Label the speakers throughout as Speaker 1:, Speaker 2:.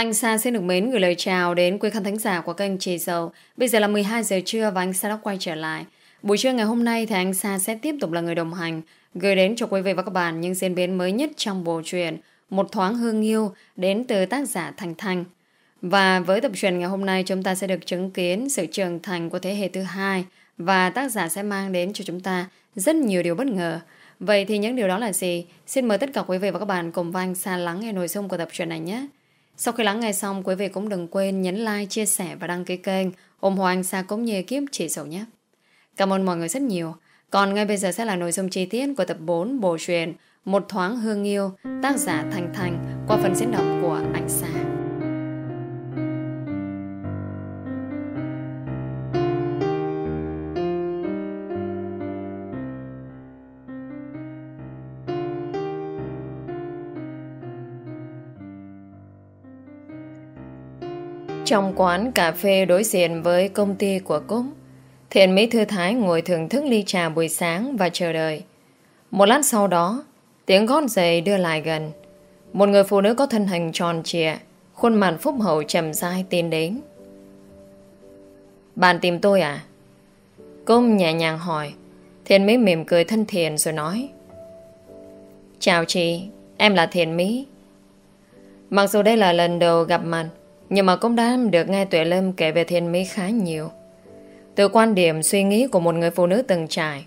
Speaker 1: Anh Sa xin được mến gửi lời chào đến quý khán thính giả của kênh Trì Dầu. Bây giờ là 12 giờ trưa và anh Sa đã quay trở lại. Buổi trưa ngày hôm nay thì anh Sa sẽ tiếp tục là người đồng hành, gửi đến cho quý vị và các bạn những diễn biến mới nhất trong bộ truyện Một thoáng hương yêu đến từ tác giả Thành Thành. Và với tập truyện ngày hôm nay, chúng ta sẽ được chứng kiến sự trưởng thành của thế hệ thứ hai và tác giả sẽ mang đến cho chúng ta rất nhiều điều bất ngờ. Vậy thì những điều đó là gì? Xin mời tất cả quý vị và các bạn cùng với anh Sa lắng nghe nội dung của tập truyện này nhé. Sau khi lắng nghe xong, quý vị cũng đừng quên nhấn like, chia sẻ và đăng ký kênh ủng hộ anh Sa cũng như kiếp chỉ sầu nhé. Cảm ơn mọi người rất nhiều. Còn ngay bây giờ sẽ là nội dung chi tiết của tập 4 bộ truyện Một thoáng hương yêu tác giả Thành Thành qua phần diễn đọc của anh Sa. Trong quán cà phê đối diện với công ty của Cúc Thiện Mỹ Thư Thái ngồi thưởng thức ly trà buổi sáng và chờ đợi. Một lát sau đó, tiếng gót giày đưa lại gần. Một người phụ nữ có thân hình tròn trịa, khuôn mặt phúc hậu trầm dai tiến đến. Bạn tìm tôi à? Cung nhẹ nhàng hỏi. Thiện Mỹ mỉm cười thân thiện rồi nói. Chào chị, em là Thiện Mỹ. Mặc dù đây là lần đầu gặp mặt, nhưng mà cũng đã được nghe Tuệ Lâm kể về thiên Mỹ khá nhiều. Từ quan điểm suy nghĩ của một người phụ nữ từng trải,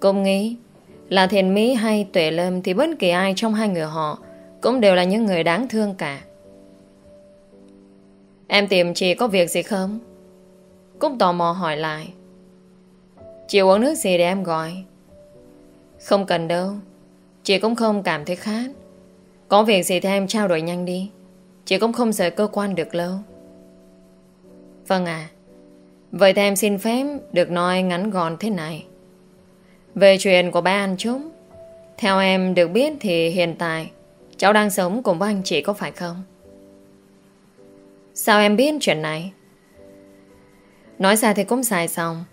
Speaker 1: Cũng nghĩ Là thiền mỹ hay tuệ lâm Thì bất kỳ ai trong hai người họ Cũng đều là những người đáng thương cả. Em tìm chị có việc gì không? Cũng tò mò hỏi lại. Chị uống nước gì để em gọi? Không cần đâu, Chị cũng không cảm thấy khát. Có việc gì thì em trao đổi nhanh đi. Chị cũng không rời cơ quan được lâu Vâng à Vậy thì em xin phép được nói ngắn gọn thế này. Về chuyện của ba anh chúng, theo em được biết thì hiện tại cháu đang sống cùng với anh chị có phải không? Sao em biết chuyện này? Nói ra thì cũng xài xong.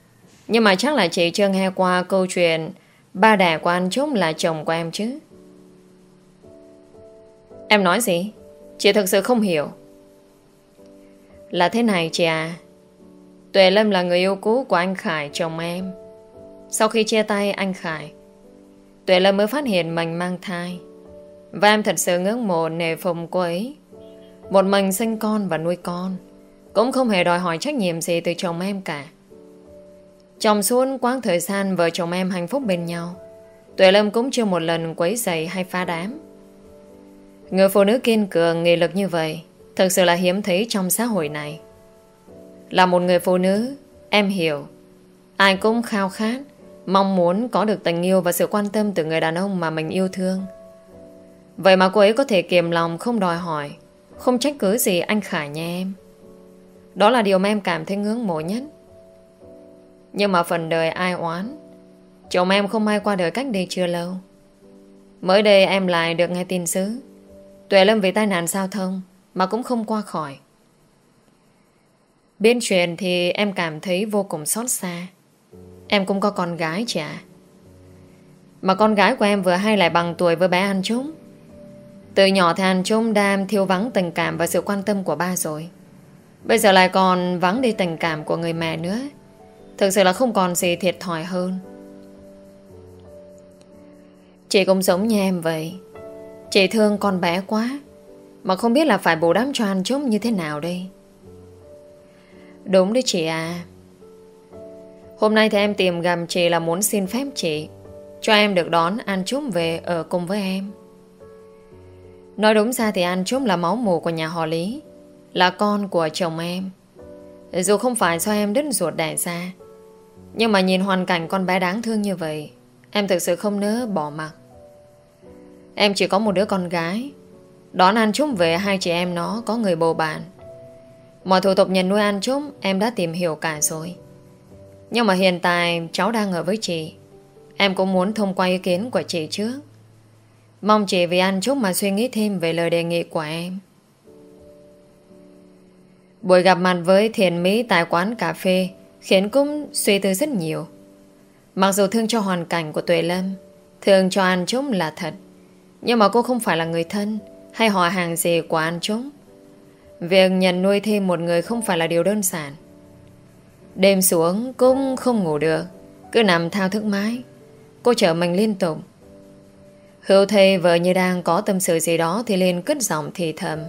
Speaker 1: Nhưng mà chắc là chị chưa nghe qua câu chuyện ba đẻ của anh chúng là chồng của em chứ. Em nói gì? Chị thực sự không hiểu. Là thế này chị à. Tuệ Lâm là người yêu cũ của anh Khải, chồng em. Sau khi chia tay anh Khải, Tuệ Lâm mới phát hiện mình mang thai. Và em thật sự ngưỡng mộ nề phùng cô ấy. Một mình sinh con và nuôi con, Cũng không hề đòi hỏi trách nhiệm gì từ chồng em cả. Trong suốt quãng thời gian vợ chồng em hạnh phúc bên nhau, Tuệ Lâm cũng chưa một lần quấy giày hay phá đám. Người phụ nữ kiên cường, nghị lực như vậy Thực sự là hiếm thấy trong xã hội này. Là một người phụ nữ Em hiểu. Ai cũng khao khát Mong muốn có được tình yêu và sự quan tâm từ người đàn ông mà mình yêu thương. Vậy mà cô ấy có thể kiềm lòng không đòi hỏi Không trách cứ gì anh Khải nha em. Đó là điều mà em cảm thấy ngưỡng mộ nhất. Nhưng mà phần đời ai oán Chồng em không ai qua đời cách đây chưa lâu. Mới đây em lại được nghe tin sứ. Tuệ Lâm vì tai nạn giao thông Mà cũng không qua khỏi. Bên chuyện thì em cảm thấy vô cùng xót xa. Em cũng có con gái chả Mà con gái của em vừa hay lại bằng tuổi với bé An Trung. Từ nhỏ thì An Trung đam thiếu vắng tình cảm và sự quan tâm của ba rồi. Bây giờ lại còn vắng đi tình cảm của người mẹ nữa. Thực sự là không còn gì thiệt thòi hơn. Chị cũng giống như em vậy. Chị thương con bé quá, Mà không biết là phải bù đắp cho anh chúng như thế nào đây. Đúng đấy chị à. Hôm nay thì em tìm gặp chị là muốn xin phép chị, Cho em được đón An Trúc về ở cùng với em. Nói đúng ra thì An Trúc là máu mù của nhà họ Lý, Là con của chồng em. Dù không phải do em đứt ruột đẻ ra, Nhưng mà nhìn hoàn cảnh con bé đáng thương như vậy, Em thực sự không nỡ bỏ mặc. Em chỉ có một đứa con gái. Đón An Trúc về, hai chị em nó có người bầu bạn. Mọi thủ tục nhận nuôi An Trúc Em đã tìm hiểu cả rồi. Nhưng mà hiện tại, cháu đang ở với chị. Em cũng muốn thông qua ý kiến của chị trước. Mong chị vì An Trúc mà suy nghĩ thêm Về lời đề nghị của em. Buổi gặp mặt với Thiền Mỹ Tại quán cà phê Khiến cũng suy tư rất nhiều. Mặc dù thương cho hoàn cảnh của Tuệ Lâm, Thương cho An Trúc là thật. Nhưng mà cô không phải là người thân Hay họ hàng gì của anh chúng Việc nhận nuôi thêm một người không phải là điều đơn giản. Đêm xuống cũng không ngủ được, cứ nằm thao thức mãi. Cô chở mình liên tục. Hữu thầy vợ như đang có tâm sự gì đó thì liền cất giọng thì thầm.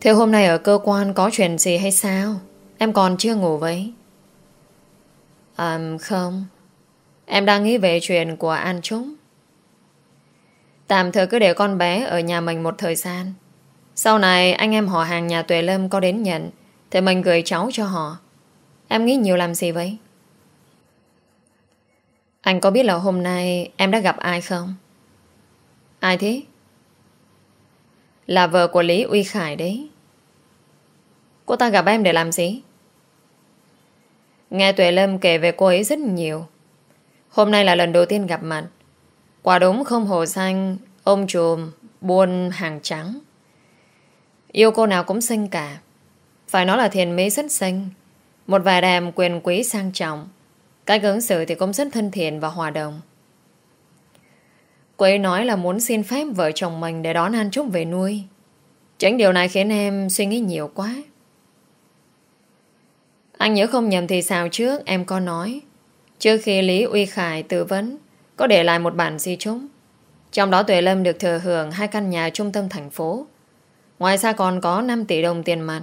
Speaker 1: Thế hôm nay ở cơ quan có chuyện gì hay sao? Em còn chưa ngủ vậy? À không Em đang nghĩ về chuyện của An Trúc Tạm thời cứ để con bé Ở nhà mình một thời gian. Sau này, anh em họ hàng nhà Tuệ Lâm Có đến nhận, Thì mình gửi cháu cho họ. Em nghĩ nhiều làm gì vậy? Anh có biết là hôm nay Em đã gặp ai không? Ai thế? Là vợ của Lý Uy Khải đấy. Cô ta gặp em để làm gì? Nghe Tuệ Lâm kể về cô ấy rất nhiều. Hôm nay là lần đầu tiên gặp mặt. Quả đúng không hồ xanh, ôm trùm, buôn hàng trắng. Yêu cô nào cũng xinh cả. Phải nói là thiền mỹ rất xinh. Một vài đàm quyền quý sang trọng. Cách ứng xử thì cũng rất thân thiện và hòa đồng. Cô ấy nói là muốn xin phép vợ chồng mình để đón An Trúc về nuôi. Chính điều này khiến em suy nghĩ nhiều quá. Anh nhớ không nhầm thì sao trước em có nói Trước khi Lý Uy Khải tư vấn có để lại một bản di chúc Trong đó Tuệ Lâm được thừa hưởng Hai căn nhà trung tâm thành phố. Ngoài ra còn có 5 tỷ đồng tiền mặt.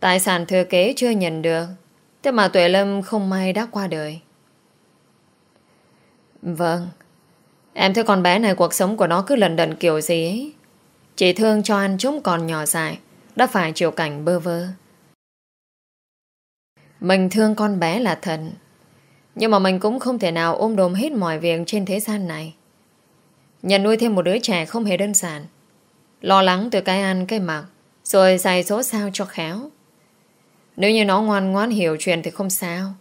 Speaker 1: Tài sản thừa kế chưa nhận được, Thế mà Tuệ Lâm không may đã qua đời. Vâng. Em thấy con bé này cuộc sống của nó cứ lần đần kiểu gì ấy. Chỉ thương cho anh chúng còn nhỏ dại, Đã phải chịu cảnh bơ vơ. Mình thương con bé là thần nhưng mà mình cũng không thể nào ôm đồm hết mọi việc trên thế gian này. Nhận nuôi thêm một đứa trẻ không hề đơn giản. Lo lắng từ cái ăn, cái mặc, Rồi dạy số sao cho khéo. Nếu như nó ngoan ngoãn hiểu chuyện thì không sao.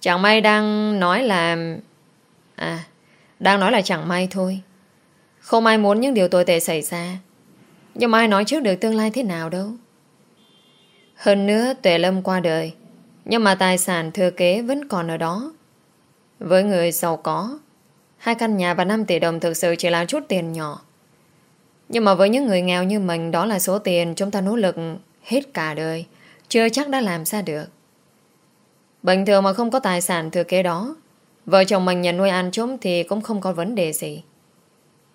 Speaker 1: Chẳng may đang nói là À Đang nói là chẳng may thôi. Không ai muốn những điều tồi tệ xảy ra. Nhưng mà ai nói trước được tương lai thế nào đâu. Hơn nữa, Tuệ Lâm qua đời nhưng mà tài sản thừa kế vẫn còn ở đó. Với người giàu có, hai căn nhà và 5 tỷ đồng thực sự chỉ là chút tiền nhỏ. Nhưng mà với những người nghèo như mình, đó là số tiền chúng ta nỗ lực hết cả đời, chưa chắc đã làm ra được. Bình thường mà không có tài sản thừa kế đó, vợ chồng mình nhận nuôi ăn chúng thì cũng không có vấn đề gì.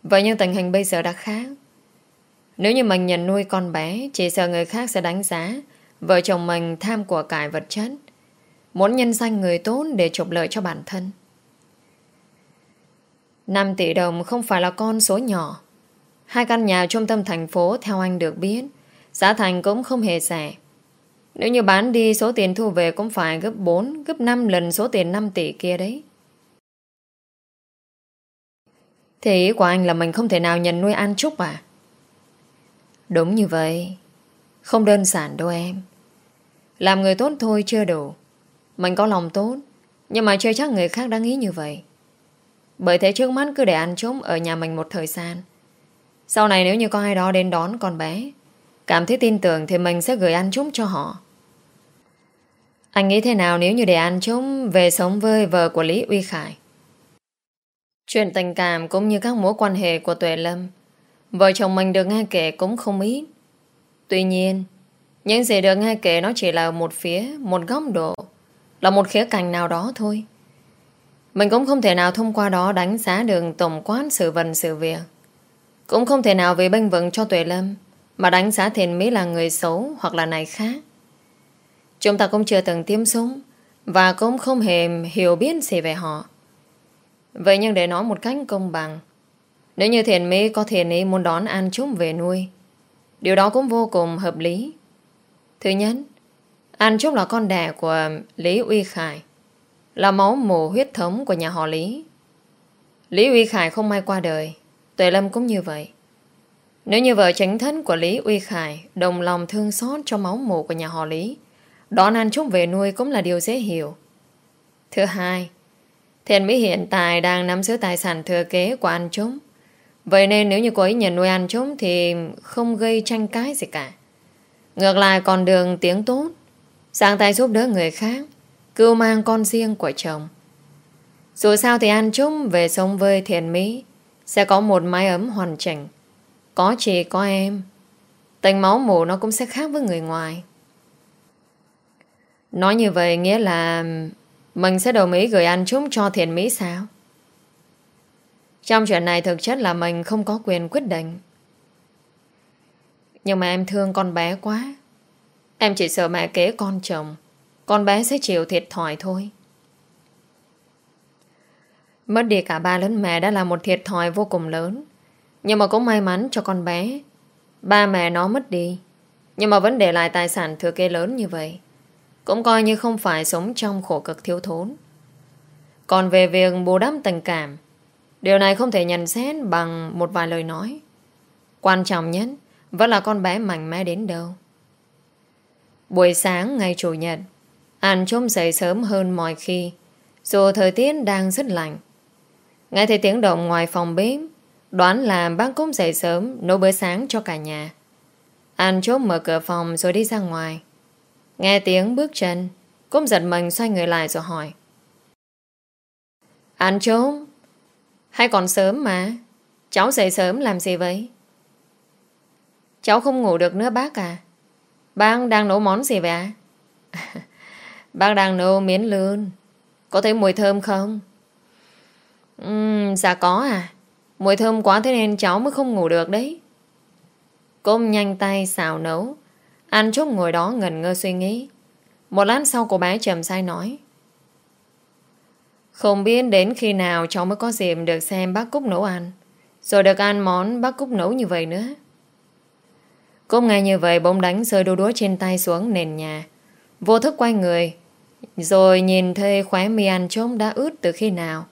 Speaker 1: Vậy nhưng tình hình bây giờ đã khác. Nếu như mình nhận nuôi con bé, chỉ sợ người khác sẽ đánh giá vợ chồng mình tham của cải vật chất. Muốn nhân danh người tốt để trục lợi cho bản thân. 5 tỷ đồng không phải là con số nhỏ. Hai căn nhà trung tâm thành phố Theo anh được biết Giá thành cũng không hề rẻ. Nếu như bán đi số tiền thu về Cũng phải gấp 4, gấp 5 lần số tiền 5 tỷ kia đấy. Thế ý của anh là mình không thể nào nhận nuôi An Trúc à? Đúng như vậy. Không đơn giản đâu em. Làm người tốt thôi chưa đủ mình có lòng tốt, Nhưng mà chưa chắc người khác đã nghĩ như vậy. Bởi thế trước mắt cứ để ăn trốn Ở nhà mình một thời gian. Sau này nếu như có ai đó đến đón con bé, Cảm thấy tin tưởng Thì mình sẽ gửi ăn trốn cho họ. Anh nghĩ thế nào nếu như để ăn trốn Về sống với vợ của Lý Uy Khải? Chuyện tình cảm Cũng như các mối quan hệ của Tuệ Lâm, Vợ chồng mình được nghe kể cũng không ít. Tuy nhiên, Những gì được nghe kể nó chỉ là một phía, Một góc độ là một khía cạnh nào đó thôi. Mình cũng không thể nào thông qua đó đánh giá được tổng quát sự vần sự việc. Cũng không thể nào vì bênh vững cho Tuệ Lâm Mà đánh giá thiền Mỹ là người xấu hoặc là này khác. Chúng ta cũng chưa từng tiêm súng Và cũng không hề hiểu biết gì về họ. Vậy nhưng để nói một cách công bằng, Nếu như thiền Mỹ có thiền ý muốn đón An Trúc về nuôi, Điều đó cũng vô cùng hợp lý. Thứ nhất An Trúc là con đẻ của Lý Uy Khải, Là máu mù huyết thống của nhà họ Lý. Lý Uy Khải không may qua đời, Tuệ Lâm cũng như vậy. Nếu như vợ tránh thân của Lý Uy Khải Đồng lòng thương xót cho máu mù của nhà họ Lý, Đón An Trúc về nuôi cũng là điều dễ hiểu. Thứ hai, Thiện Mỹ hiện tại đang nắm giữ tài sản thừa kế của An Trúc Vậy nên nếu như cô ấy nhận nuôi An Trúc Thì không gây tranh cãi gì cả. Ngược lại còn đường tiếng tốt. Sang tay giúp đỡ người khác, Cưu mang con riêng của chồng Dù sao thì An Trúc Về sống với thiền Mỹ, Sẽ có một mái ấm hoàn chỉnh Có chị, có em Tình máu mù nó cũng sẽ khác với người ngoài. Nói như vậy nghĩa là mình sẽ đồng ý gửi An Trúc cho thiền mỹ sao? Trong chuyện này thực chất là mình không có quyền quyết định. Nhưng mà em thương con bé quá. Em chỉ sợ mẹ kế con chồng. Con bé sẽ chịu thiệt thòi thôi. Mất đi cả ba lớn mẹ đã là một thiệt thòi vô cùng lớn. Nhưng mà cũng may mắn cho con bé. Ba mẹ nó mất đi. Nhưng mà vẫn để lại tài sản thừa kế lớn như vậy. Cũng coi như không phải sống trong khổ cực thiếu thốn. Còn về việc bù đắp tình cảm, điều này không thể nhận xét bằng một vài lời nói. Quan trọng nhất vẫn là con bé mạnh mẽ đến đâu. Buổi sáng ngày Chủ nhật, An chôm dậy sớm hơn mọi khi, dù thời tiết đang rất lạnh. Nghe thấy tiếng động ngoài phòng bếp, đoán là bác cũng dậy sớm nấu bữa sáng cho cả nhà. An chốt mở cửa phòng rồi đi ra ngoài. Nghe tiếng bước chân, cũng giật mình xoay người lại rồi hỏi. An chốt, hay còn sớm mà, cháu dậy sớm làm gì vậy? Cháu không ngủ được nữa bác à? Bác đang nấu món gì vậy ạ bác đang nấu miến lươn. Có thấy mùi thơm không? Uhm, dạ có à. Mùi thơm quá thế nên cháu mới không ngủ được đấy. Côm nhanh tay xào nấu. an Trúc ngồi đó ngần ngơ suy nghĩ. Một lát sau cô bé trầm sai nói. Không biết đến khi nào cháu mới có dịp được xem bác Cúc nấu ăn. Rồi được ăn món bác Cúc nấu như vậy nữa cũng nghe như vậy bỗng đánh rơi đu đũa trên tay xuống nền nhà. Vô thức quay người. Rồi nhìn thấy khóe mi ăn trống đã ướt từ khi nào.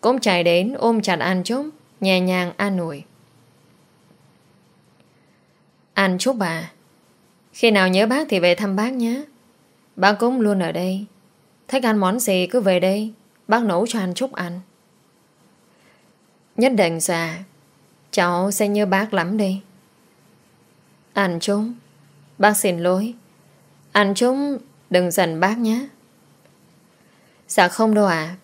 Speaker 1: Cũng chạy đến ôm chặt ăn trống, nhẹ nhàng an ủi. an chúc bà Khi nào nhớ bác thì về thăm bác nhé Bác cũng luôn ở đây Thích ăn món gì cứ về đây Bác nấu cho an chúc ăn Nhất định già Cháu sẽ nhớ bác lắm đây anh trúng, Bác xin lỗi. Anh trúng đừng giận bác nhé. Dạ không đâu ạ.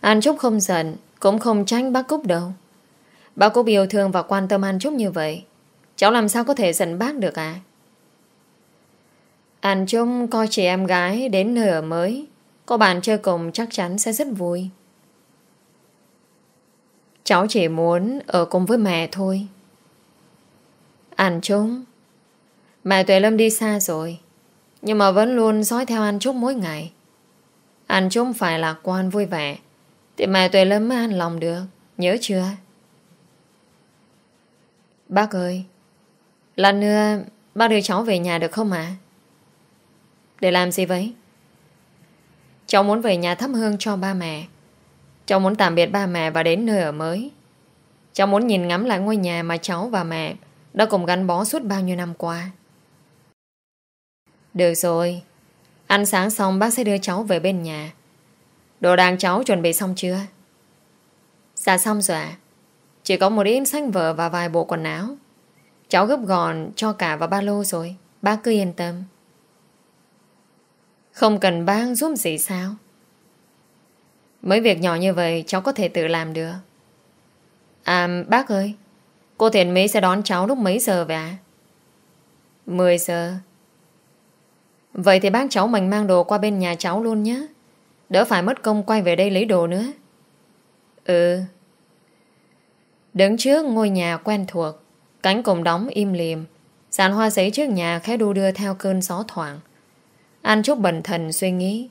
Speaker 1: Anh Trúc không giận Cũng không tránh bác Cúc đâu. Bác Cúc yêu thương và quan tâm anh Trúc như vậy Cháu làm sao có thể giận bác được à Anh Trung coi chị em gái đến nơi ở mới Có bạn chơi cùng chắc chắn sẽ rất vui. Cháu chỉ muốn ở cùng với mẹ thôi. Anh Trúc Mẹ Tuệ Lâm đi xa rồi, Nhưng mà vẫn luôn dõi theo anh Trúc mỗi ngày. Anh Trúc phải lạc quan vui vẻ, Thì mẹ Tuệ Lâm mới an lòng được. Nhớ chưa? Bác ơi, Lần nữa Bác đưa cháu về nhà được không ạ? Để làm gì vậy? Cháu muốn về nhà thắp hương cho ba mẹ. Cháu muốn tạm biệt ba mẹ Và đến nơi ở mới. Cháu muốn nhìn ngắm lại ngôi nhà mà cháu và mẹ đã cùng gắn bó suốt bao nhiêu năm qua. Được rồi. Ăn sáng xong, bác sẽ đưa cháu về bên nhà. Đồ đàng cháu chuẩn bị xong chưa? Dạ xong rồi ạ. Chỉ có một ít sách vở và vài bộ quần áo. Cháu gấp gọn cho cả vào ba lô rồi. Bác cứ yên tâm. Không cần bác giúp gì sao? Mấy việc nhỏ như vậy, Cháu có thể tự làm được. À bác ơi. Cô Thiện Mỹ sẽ đón cháu lúc mấy giờ vậy ạ? 10 giờ. Vậy thì bác cháu mình mang đồ qua bên nhà cháu luôn nhé. Đỡ phải mất công quay về đây lấy đồ nữa. Ừ. Đứng trước ngôi nhà quen thuộc Cánh cổng đóng im lìm, Sàn hoa giấy trước nhà khẽ đu đưa theo cơn gió thoảng. An Trúc bần thần suy nghĩ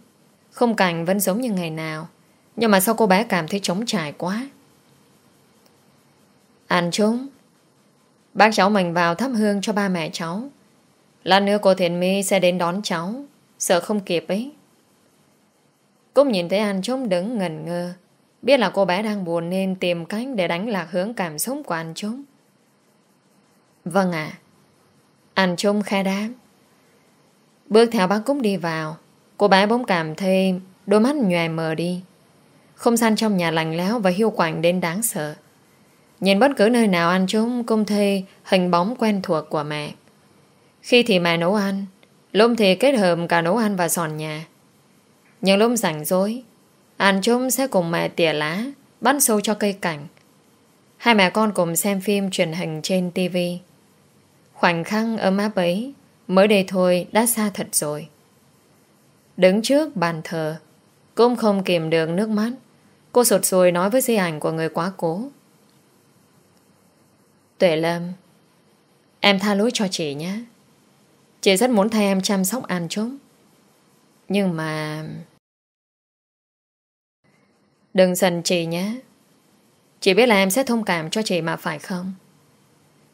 Speaker 1: Không cảnh vẫn giống như ngày nào Nhưng mà sao cô bé cảm thấy trống trải quá? An Trúc Bác cháu mình vào thắp hương cho ba mẹ cháu Lát nữa cô Thiện My sẽ đến đón cháu Sợ không kịp ấy Cúc nhìn thấy An Trúc đứng ngẩn ngơ Biết là cô bé đang buồn nên tìm cách để đánh lạc hướng cảm xúc của An Trúc Vâng ạ. Anh trống khai đáp. Bước theo bác Cúc đi vào, cô bé bỗng cảm thấy đôi mắt nhòe mờ đi. Không gian trong nhà lành lẽo và hiu quạnh đến đáng sợ. Nhìn bất cứ nơi nào anh chúng cũng thấy hình bóng quen thuộc của mẹ. Khi thì mẹ nấu ăn, lúc thì kết hợp cả nấu ăn và dọn nhà. Nhưng lúc rảnh rỗi, anh chúng sẽ cùng mẹ tỉa lá, bắt sâu cho cây cảnh. Hai mẹ con cùng xem phim truyền hình trên tivi Khoảnh khắc ấm áp ấy Mới đây thôi đã xa thật rồi Đứng trước bàn thờ Cũng không kìm được nước mắt Cô sụt sùi nói với di ảnh của người quá cố Tuệ Lâm, Em tha lỗi cho chị nhé. Chị rất muốn thay em chăm sóc An chúng Nhưng mà Đừng giận chị nhé. Chị biết là em sẽ thông cảm cho chị mà phải không?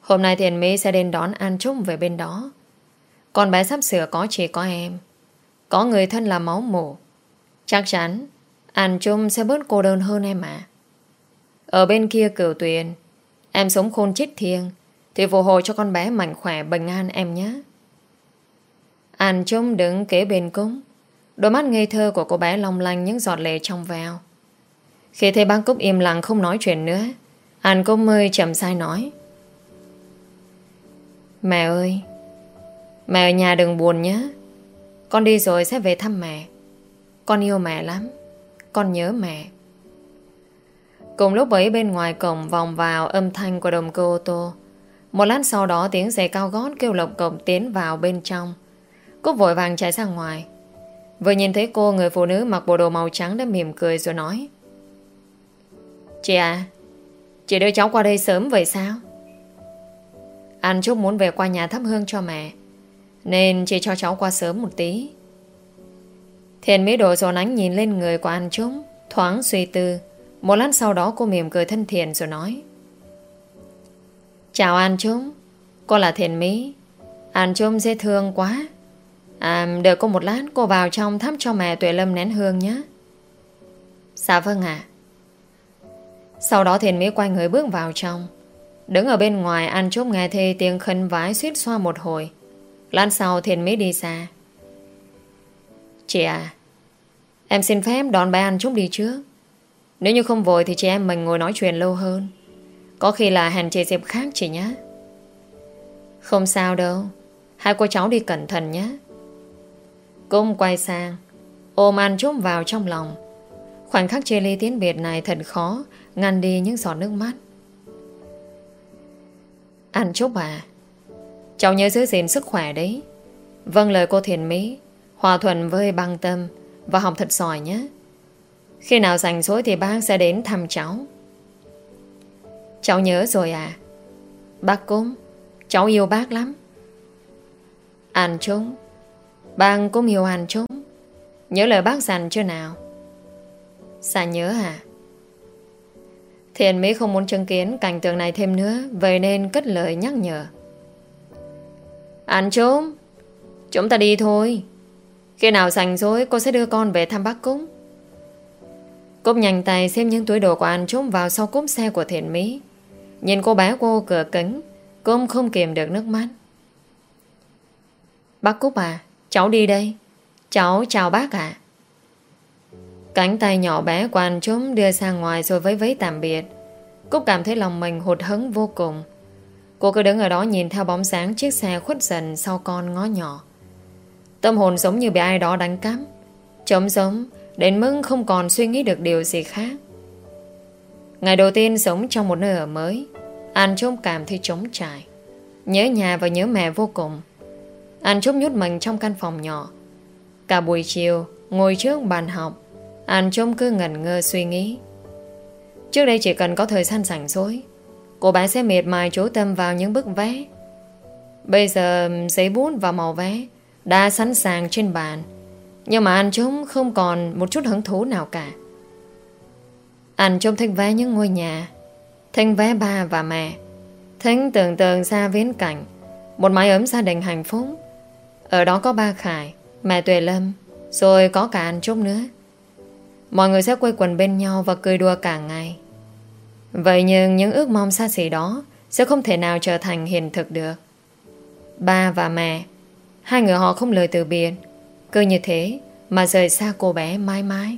Speaker 1: Hôm nay Thiền Mỹ sẽ đến đón An Trúc về bên đó. Con bé sắp sửa có chị có em. Có người thân là máu mủ. Chắc chắn An Trung sẽ bớt cô đơn hơn em mà. Ở bên kia cửu tuyền Em sống khôn chết thiêng, Thì phù hộ cho con bé mạnh khỏe, bình an em nhé. An Trung đứng kế bên cúng. Đôi mắt ngây thơ của cô bé long lanh những giọt lệ trong veo. Khi thấy bác Cúc im lặng không nói chuyện nữa, An Cúc mơi chậm sai nói. Mẹ ơi, Mẹ ở nhà đừng buồn nhé. Con đi rồi sẽ về thăm mẹ. Con yêu mẹ lắm. Con nhớ mẹ. Cùng lúc ấy, bên ngoài cổng vòng vào âm thanh của đồng cơ ô tô. Một lát sau đó, tiếng giày cao gót kêu lộc cổng tiến vào bên trong. Cúc vội vàng chạy ra ngoài. Vừa nhìn thấy cô, người phụ nữ mặc bộ đồ màu trắng đã mỉm cười rồi nói, Chị à Chị đưa cháu qua đây sớm vậy sao? Anh Trúc muốn về qua nhà thắp hương cho mẹ, Nên chị cho cháu qua sớm một tí. Thiền Mỹ đổ dồn ánh nhìn lên người của anh Trúc, Thoáng suy tư. Một lát sau đó cô mỉm cười thân thiện rồi nói. Chào An Trung, Cô là Thiền Mỹ. An Trung dễ thương quá. À đợi cô một lát, cô vào trong thắp cho mẹ Tuệ Lâm nén hương nhé. Dạ vâng ạ. Sau đó Thiền Mỹ quay người bước vào trong. Đứng ở bên ngoài, An Trung nghe thê tiếng khấn vái suýt xoa một hồi. Lát sau Thiền Mỹ đi xa. Chị à Em xin phép đón bé an chút đi trước. Nếu như không vội thì chị em mình ngồi nói chuyện lâu hơn. Có khi là hẹn chị dịp khác chị nhé. Không sao đâu. Hai cô cháu đi cẩn thận nhé. Cung quay sang, Ôm An chúc vào trong lòng. Khoảnh khắc chia ly tiến biệt này thật khó, Ngăn đi những giọt nước mắt. An Trúc à Cháu nhớ giữ gìn sức khỏe đấy. Vâng lời cô Thiền Mỹ, Hòa thuận với băng tâm Và học thật giỏi nhé. Khi nào rảnh rỗi thì bác sẽ đến thăm cháu. Cháu nhớ rồi à? Bác cũng, Cháu yêu bác lắm. Anh Trúc Bác cũng yêu anh Trúc Nhớ lời bác dặn chưa nào? Dạ nhớ à Thiện Mỹ không muốn chứng kiến cảnh tượng này thêm nữa, Vậy nên cất lời nhắc nhở. Anh Trúc Chúng ta đi thôi. Khi nào rảnh rỗi cô sẽ đưa con về thăm bác cúng. Cúc nhanh tay xem những túi đồ của anh trốn vào sau cốp xe của Thiện Mỹ. Nhìn cô bé cô cửa kính Cô không kiềm được nước mắt. Bác Cúc à Cháu đi đây. Cháu chào bác ạ. Cánh tay nhỏ bé của anh trốn đưa sang ngoài rồi với vấy tạm biệt. Cúc cảm thấy lòng mình hụt hấn vô cùng. Cô cứ đứng ở đó nhìn theo bóng sáng chiếc xe khuất dần sau con ngó nhỏ. Tâm hồn giống như bị ai đó đánh cắm Trống giống Đến mức không còn suy nghĩ được điều gì khác. Ngày đầu tiên sống trong một nơi ở mới, An Trúc cảm thấy trống trải, Nhớ nhà và nhớ mẹ vô cùng. An Trúc nhút mình trong căn phòng nhỏ. Cả buổi chiều, Ngồi trước bàn học, An Trúc cứ ngẩn ngơ suy nghĩ. Trước đây chỉ cần có thời gian rảnh rỗi, Cô bé sẽ miệt mài chú tâm vào những bức vẽ. Bây giờ, giấy bút và màu vẽ Đã sẵn sàng trên bàn. Nhưng mà anh chúng không còn Một chút hứng thú nào cả. Anh trông thích vẽ những ngôi nhà Thích vẽ ba và mẹ Thích tưởng tượng ra viễn cảnh, Một mái ấm gia đình hạnh phúc. Ở đó có ba Khải, Mẹ Tuệ Lâm, Rồi có cả anh Trúc nữa. Mọi người sẽ quây quần bên nhau Và cười đùa cả ngày. Vậy nhưng những ước mong xa xỉ đó Sẽ không thể nào trở thành hiện thực được. Ba và mẹ, Hai người họ không lời từ biệt cứ như thế Mà rời xa cô bé mãi mãi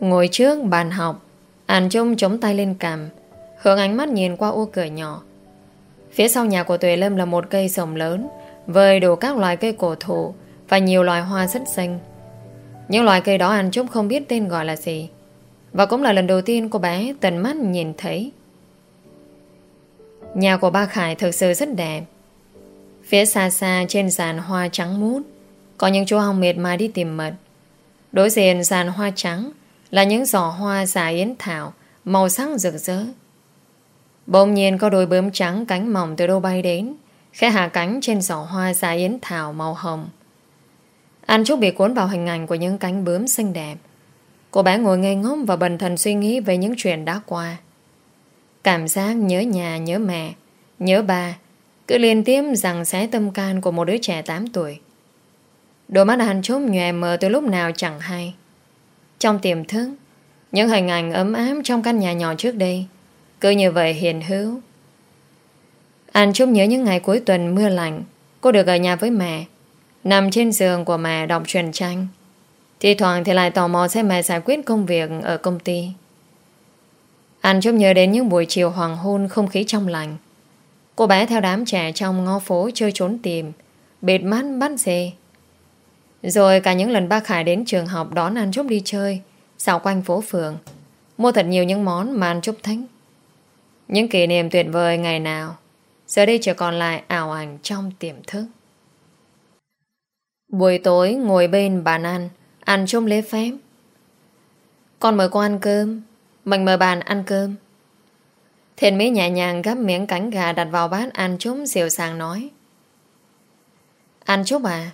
Speaker 1: Ngồi trước bàn học Anh Trung chống tay lên cằm, Hướng ánh mắt nhìn qua ô cửa nhỏ Phía sau nhà của Tuệ Lâm là một cây sồng lớn với đủ các loài cây cổ thụ và nhiều loài hoa rất xanh. Những loài cây đó anh trung không biết tên gọi là gì. Và cũng là lần đầu tiên cô bé tận mắt nhìn thấy. Nhà của ba Khải thực sự rất đẹp. Phía xa xa trên sàn hoa trắng mút có những chú hồng miệt mài đi tìm mật. Đối diện sàn hoa trắng là những giỏ hoa xà yến thảo màu sắc rực rỡ. Bỗng nhiên có đôi bướm trắng cánh mỏng từ đâu bay đến khẽ hạ cánh trên giỏ hoa xà yến thảo màu hồng. Anh Trúc bị cuốn vào hình ảnh của những cánh bướm xinh đẹp. Cô bé ngồi ngây ngốc và bần thần suy nghĩ về những chuyện đã qua. Cảm giác nhớ nhà, nhớ mẹ, nhớ ba cứ liên tiếp rằng xé tâm can của một đứa trẻ 8 tuổi. Đôi mắt anh chốm nhòe mờ từ lúc nào chẳng hay. Trong tiềm thức, những hình ảnh ấm áp trong căn nhà nhỏ trước đây cứ như vậy hiền hữu. Anh Trúc nhớ những ngày cuối tuần mưa lạnh cô được ở nhà với mẹ nằm trên giường của mẹ đọc truyền tranh. Thì thoảng thì lại tò mò xem mẹ giải quyết công việc ở công ty. Anh Trúc nhớ đến những buổi chiều hoàng hôn không khí trong lành. Cô bé theo đám trẻ trong ngõ phố chơi trốn tìm, bệt mắt bắt dê. Rồi cả những lần bác Khải đến trường học đón An Trúc đi chơi, xạo quanh phố phường, mua thật nhiều những món mà An Trúc thích. Những kỷ niệm tuyệt vời ngày nào, giờ đây chỉ còn lại ảo ảnh trong tiềm thức. Buổi tối ngồi bên bàn ăn, ăn chung lễ phép. Con mời cô ăn cơm, mình mời bàn ăn cơm. Thiện Mỹ nhẹ nhàng gắp miếng cánh gà đặt vào bát ăn chúng dịu sàng nói. Ăn chúc à,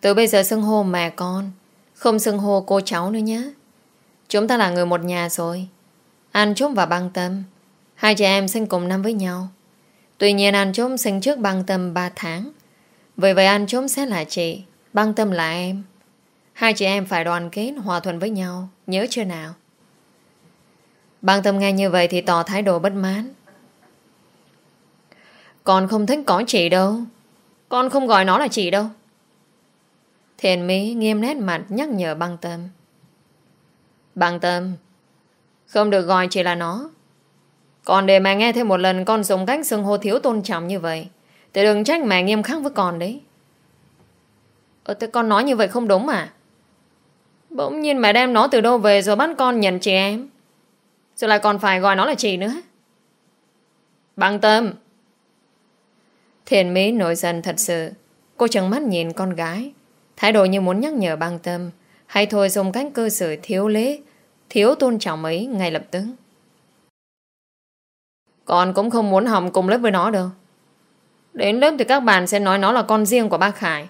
Speaker 1: từ bây giờ xưng hô mẹ con, không xưng hô cô cháu nữa nhé. Chúng ta là người một nhà rồi. Anh Trúc và Băng Tâm, hai chị em sinh cùng năm với nhau. Tuy nhiên anh Trúc sinh trước Băng Tâm 3 tháng. Vì vậy anh Trúc sẽ là chị, Băng Tâm là em. Hai chị em phải đoàn kết hòa thuận với nhau, nhớ chưa nào? Băng Tâm nghe như vậy thì tỏ thái độ bất mãn. Con không thích có chị đâu. Con không gọi nó là chị đâu. Thiền Mỹ nghiêm nét mặt nhắc nhở băng tâm. Băng tâm, không được gọi chỉ là nó. Còn để mẹ nghe thêm một lần con dùng cách xưng hô thiếu tôn trọng như vậy, thì đừng trách mẹ nghiêm khắc với con đấy. Ờ, thế con nói như vậy không đúng mà. Bỗng nhiên mẹ đem nó từ đâu về rồi bắt con nhận chị em. Rồi lại còn phải gọi nó là chị nữa. Băng tâm. Thiền Mỹ nổi giận thật sự. Cô chẳng mắt nhìn con gái. Thái độ như muốn nhắc nhở băng tâm hay thôi dùng cách cơ sở thiếu lễ thiếu tôn trọng ấy ngay lập tức. Con cũng không muốn hỏng cùng lớp với nó đâu. Đến lớp thì các bạn sẽ nói nó là con riêng của bác Khải.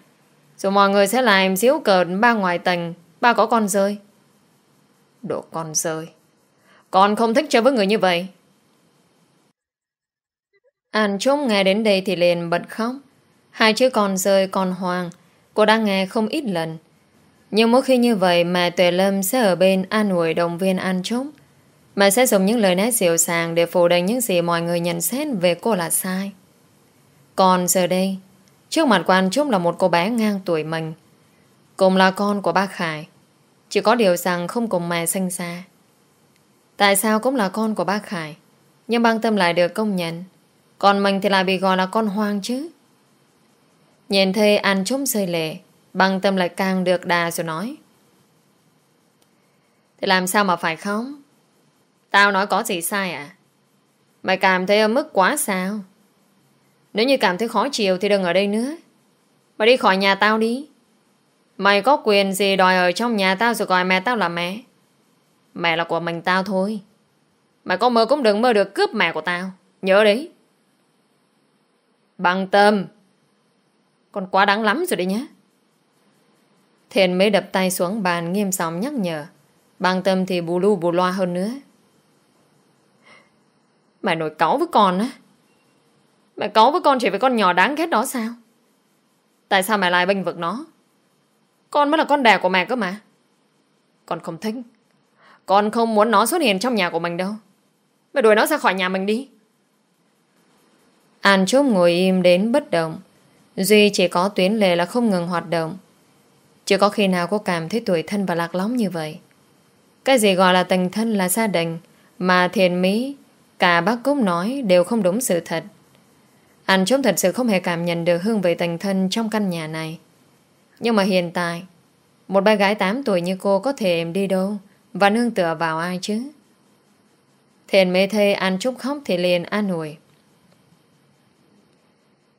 Speaker 1: Rồi mọi người sẽ làm xíu cờ ba ngoài tầng, ba có con rơi. Đồ con rơi. Con không thích chơi với người như vậy. An Trúc nghe đến đây thì liền bật khóc. Hai chữ con rơi con hoàng Cô đã nghe không ít lần. Nhưng mỗi khi như vậy mà Tuệ Lâm sẽ ở bên an ủi động viên An Trúc Mà sẽ dùng những lời nói dịu sàng Để phủ đánh những gì mọi người nhận xét về cô là sai. Còn giờ đây, Trước mặt của An Trúc là một cô bé ngang tuổi mình. Cùng là con của bác Khải. Chỉ có điều rằng không cùng mẹ sinh ra. Tại sao cũng là con của bác Khải, Nhưng băng tâm lại được công nhận. Còn mình thì lại bị gọi là con hoang chứ. Nhìn thấy anh trống rơi lệ Băng tâm lại càng được đà rồi nói. Thì làm sao mà phải không? Tao nói có gì sai à? Mày cảm thấy ở mức quá sao? Nếu như cảm thấy khó chịu Thì đừng ở đây nữa. Mày đi khỏi nhà tao đi. Mày có quyền gì đòi ở trong nhà tao Rồi gọi mẹ tao là mẹ? Mẹ là của mình tao thôi Mày có mơ cũng đừng mơ được cướp mẹ của tao Nhớ đấy Bằng tâm con quá đáng lắm rồi đấy nhé. Thiền mới đập tay xuống, bàn nghiêm giọng nhắc nhở. Bằng tâm thì bù lu bù loa hơn nữa. Mày nổi cáu với con á. Mày cáu với con chỉ với con nhỏ đáng ghét đó sao? Tại sao mày lại bênh vực nó? Con mới là con đẻ của mẹ cơ mà. Con không thích. Con không muốn nó xuất hiện trong nhà của mình đâu. Mày đuổi nó ra khỏi nhà mình đi. An Trúc ngồi im đến bất động. Duy chỉ có tuyến lệ là không ngừng hoạt động. Chưa có khi nào cô cảm thấy tuổi thân và lạc lõng như vậy. Cái gì gọi là tình thân là gia đình mà thiền mỹ cả bác Cúc nói đều không đúng sự thật. Anh Trúc thật sự không hề cảm nhận được hương vị tình thân trong căn nhà này. Nhưng mà hiện tại, một bé gái 8 tuổi như cô có thể đi đâu và nương tựa vào ai chứ? Thiền mê thê An Trúc khóc thì liền an ủi.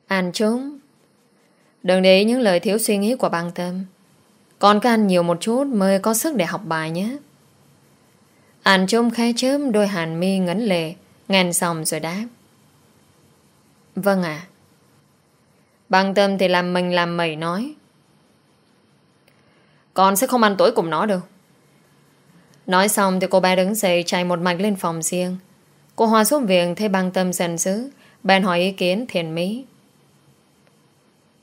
Speaker 1: an chúng Đừng để ý những lời thiếu suy nghĩ của băng tâm. Còn cứ ăn nhiều một chút Mới có sức để học bài nhé. An chúng khẽ chớm Đôi hàn mi ngấn lệ, Ngàn xong rồi đáp. Vâng ạ. Băng tâm thì làm mình làm mẩy nói. Con sẽ không ăn tối cùng nó đâu. Nói xong thì cô bé đứng dậy chạy một mạch lên phòng riêng. Cô Hoa xuống viện thấy băng tâm dần dữ, bèn hỏi ý kiến thiền mỹ.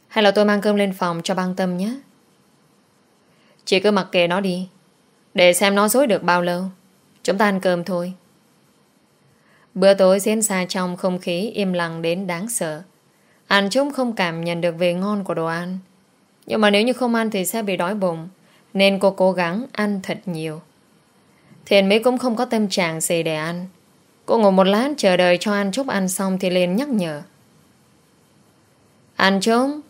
Speaker 1: Hay là tôi mang cơm lên phòng cho băng tâm nhé? Chị cứ mặc kệ nó đi, để xem nó dối được bao lâu. Chúng ta ăn cơm thôi. Bữa tối diễn ra trong không khí im lặng đến đáng sợ. Ăn chúng không cảm nhận được về ngon của đồ ăn. Nhưng mà nếu như không ăn thì sẽ bị đói bụng. Nên cô cố gắng ăn thật nhiều. Thiền Mỹ cũng không có tâm trạng gì để ăn. Cô ngồi một lát chờ đợi cho ăn chúc ăn xong thì liền nhắc nhở. Ăn chúng.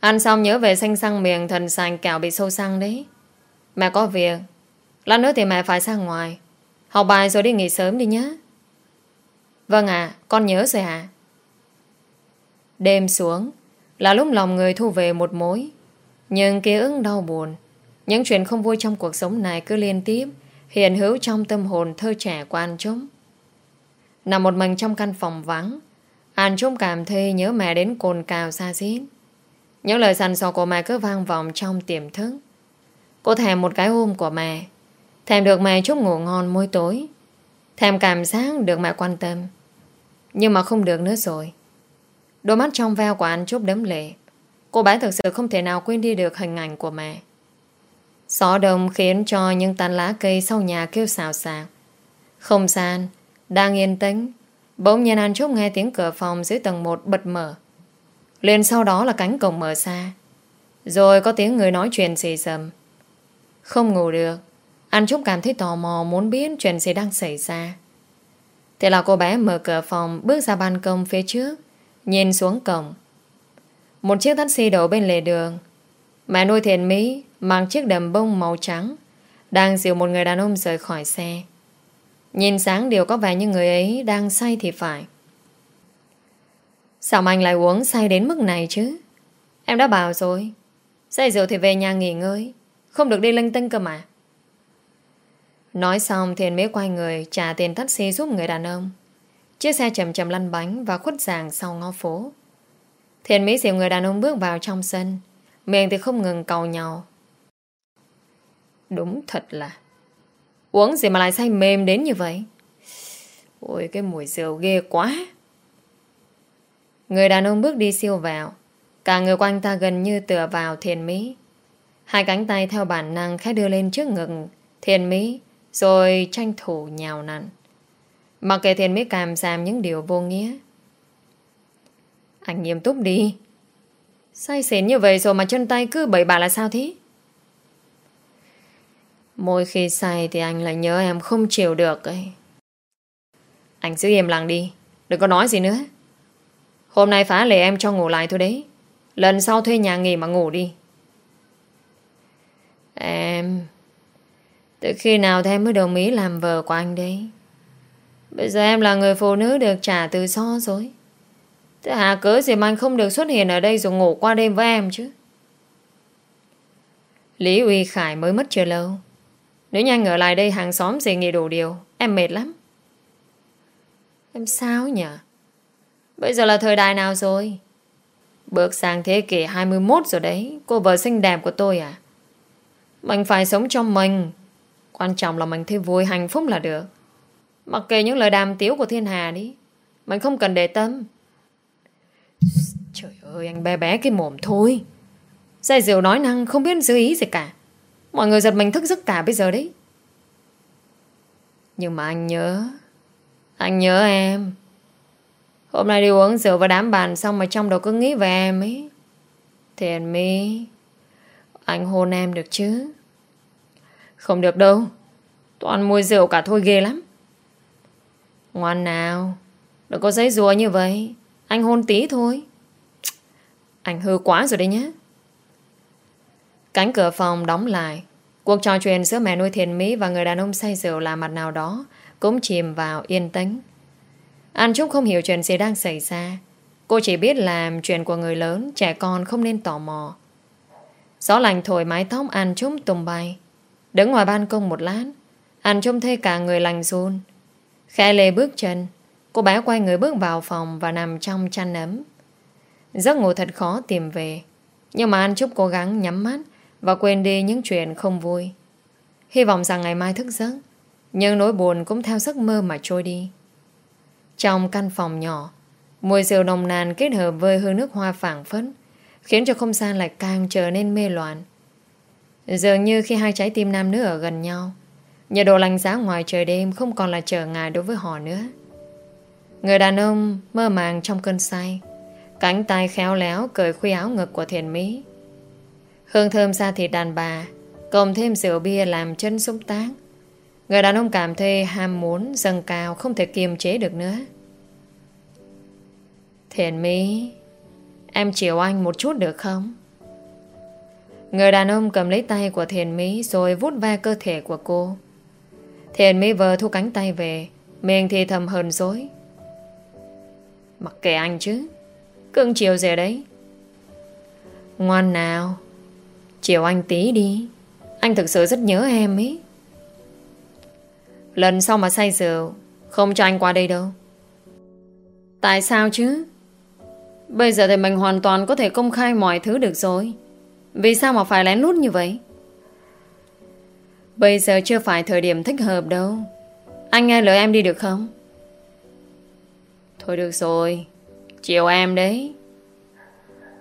Speaker 1: Ăn xong nhớ về xanh xăng miệng thần sành kẹo bị sâu xăng đấy. Mẹ có việc. Lát nữa thì mẹ phải ra ngoài. Học bài rồi đi nghỉ sớm đi nhé. Vâng ạ, con nhớ rồi ạ. Đêm xuống là lúc lòng người thu về một mối. Nhưng ký ức đau buồn. Những chuyện không vui trong cuộc sống này cứ liên tiếp hiện hữu trong tâm hồn thơ trẻ của An Trúc. Nằm một mình trong căn phòng vắng, An Trúc cảm thấy nhớ mẹ đến cồn cào xa xít. Những lời sẵn sò của mẹ cứ vang vọng trong tiềm thức. Cô thèm một cái ôm của mẹ, thèm được mẹ chúc ngủ ngon mỗi tối, thèm cảm giác được mẹ quan tâm. Nhưng mà không được nữa rồi. Đôi mắt trong veo của An Trúc đấm lệ. Cô bé thực sự không thể nào quên đi được hình ảnh của mẹ. Gió đông khiến cho những tàn lá cây sau nhà kêu xào xạc. Không gian, đang yên tĩnh. Bỗng nhiên An Trúc nghe tiếng cửa phòng dưới tầng 1 bật mở. Liền sau đó là cánh cổng mở xa. Rồi có tiếng người nói chuyện gì dầm. Không ngủ được. An Trúc cảm thấy tò mò muốn biết chuyện gì đang xảy ra. Thế là cô bé mở cửa phòng bước ra ban công phía trước, nhìn xuống cổng. Một chiếc taxi đổ bên lề đường. Mẹ nuôi thiền Mỹ mang chiếc đầm bông màu trắng, đang dìu một người đàn ông rời khỏi xe. Nhìn sáng đều có vẻ như người ấy đang say thì phải. Sao mà anh lại uống say đến mức này chứ? Em đã bảo rồi. Say rượu thì về nhà nghỉ ngơi. Không được đi linh tinh cơ mà. Nói xong Thiền mới quay người trả tiền taxi giúp người đàn ông. Chiếc xe chầm chầm lăn bánh và khuất giảng sau ngõ phố. Thiền Mỹ dìu người đàn ông bước vào trong sân. Miệng thì không ngừng cầu nhau. Đúng thật là. Uống gì mà lại say mềm đến như vậy? Ôi, cái mùi rượu ghê quá. Người đàn ông bước đi siêu vào. Cả người quanh ta gần như tựa vào thiền mỹ. Hai cánh tay theo bản năng khẽ đưa lên trước ngực thiền mỹ, Rồi tranh thủ nhào nặn. Mặc kệ thiền mỹ càm giảm những điều vô nghĩa. Anh nghiêm túc đi. Say xỉn như vậy rồi mà chân tay cứ bậy bạ là sao thế? Mỗi khi say thì anh lại nhớ em không chịu được ấy. Anh giữ im lặng đi. Đừng có nói gì nữa. Hôm nay phá lệ em cho ngủ lại thôi đấy. Lần sau thuê nhà nghỉ mà ngủ đi. Em... Từ khi nào thì em mới đồng ý làm vợ của anh đấy? Bây giờ em là người phụ nữ được trả tự do rồi. Thế hà cớ gì mà anh không được xuất hiện ở đây rồi ngủ qua đêm với em chứ? Lý Uy Khải mới mất chưa lâu. Nếu như anh ở lại đây hàng xóm gì nghỉ đủ điều. Em mệt lắm. Em sao nhỉ? Bây giờ là thời đại nào rồi? Bước sang thế kỷ 21 rồi đấy. Cô vợ xinh đẹp của tôi à? Mình phải sống cho mình. Quan trọng là mình thấy vui, hạnh phúc là được. Mặc kệ những lời đàm tiếu của thiên hà đi. Mình không cần để tâm. Trời ơi, anh bé bé cái mồm thôi. Say rượu nói năng không biết giữ ý gì cả. Mọi người giật mình thức giấc cả bây giờ đấy. Nhưng mà anh nhớ Anh nhớ em. Hôm nay đi uống rượu và đám bàn Xong mà trong đầu cứ nghĩ về em ấy. Thiền mi, Anh hôn em được chứ? Không được đâu. Toàn mùi rượu cả thôi ghê lắm. Ngoan nào, Đừng có giấy rùa như vậy. Anh hôn tí thôi. Anh hư quá rồi đấy nhé Cánh cửa phòng đóng lại. Cuộc trò chuyện giữa mẹ nuôi thiền Mỹ Và người đàn ông say rượu là mặt nào đó Cũng chìm vào yên tĩnh. An Trúc không hiểu chuyện gì đang xảy ra. Cô chỉ biết làm chuyện của người lớn, Trẻ con không nên tò mò. Gió lành thổi mái tóc Anh Trúc tung bay. Đứng ngoài ban công một lát Anh trông thấy cả người lành run. Khẽ lê bước chân, Cô bé quay người bước vào phòng Và nằm trong chăn ấm Giấc ngủ thật khó tìm về, Nhưng mà anh Trúc cố gắng nhắm mắt và quên đi những chuyện không vui. Hy vọng rằng ngày mai thức giấc, Nhưng nỗi buồn cũng theo giấc mơ mà trôi đi. Trong căn phòng nhỏ, Mùi rượu nồng nàn kết hợp với hương nước hoa phảng phất Khiến cho không gian lại càng trở nên mê loạn. Dường như khi hai trái tim nam nữ ở gần nhau, Nhiệt độ lạnh giá ngoài trời đêm Không còn là trở ngại đối với họ nữa. Người đàn ông mơ màng trong cơn say, Cánh tay khéo léo cởi khuy áo ngực của thiền mỹ. Hương thơm xa thịt đàn bà, Cộng thêm rượu bia làm chân súng tán Người đàn ông cảm thấy ham muốn, dâng cao, Không thể kiềm chế được nữa. Thiện mỹ, Em chiều anh một chút được không? Người đàn ông cầm lấy tay của thiền mỹ Rồi vút ve cơ thể của cô. Thiền mỹ vờ thu cánh tay về Mình thì thầm hờn dối Mặc kệ anh chứ, Cưng chiều gì đấy. Ngoan nào Chiều anh tí đi. Anh thực sự rất nhớ em ấy. Lần sau mà say rượu, Không cho anh qua đây đâu. Tại sao chứ? Bây giờ thì mình hoàn toàn có thể công khai mọi thứ được rồi. Vì sao mà phải lén lút như vậy? Bây giờ chưa phải thời điểm thích hợp đâu. Anh nghe lời em đi được không? Thôi được rồi. Chiều em đấy.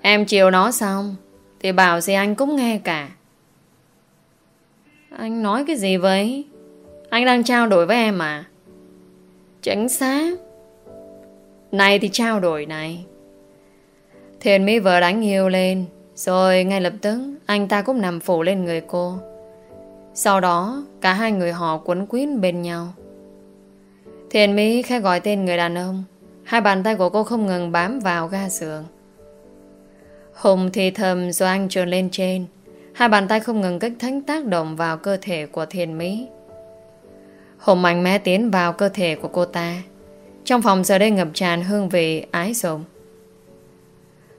Speaker 1: Em chiều nó xong. Thì bảo gì anh cũng nghe cả. Anh nói cái gì vậy? Anh đang trao đổi với em à? Chính xác Này thì trao đổi này. Thiền Mỹ vợ đánh yêu lên. Rồi ngay lập tức, Anh ta cũng nằm phủ lên người cô. Sau đó, Cả hai người họ quấn quýt bên nhau. Thiền Mỹ khẽ gọi tên người đàn ông. Hai bàn tay của cô không ngừng bám vào ga giường. Hùng thì thầm rồi anh trồn lên trên. Hai bàn tay không ngừng kích thánh tác động vào cơ thể của Thiền Mỹ. Hùng mạnh mẽ tiến vào cơ thể của cô ta. Trong phòng giờ đây ngập tràn hương vị ái rộng.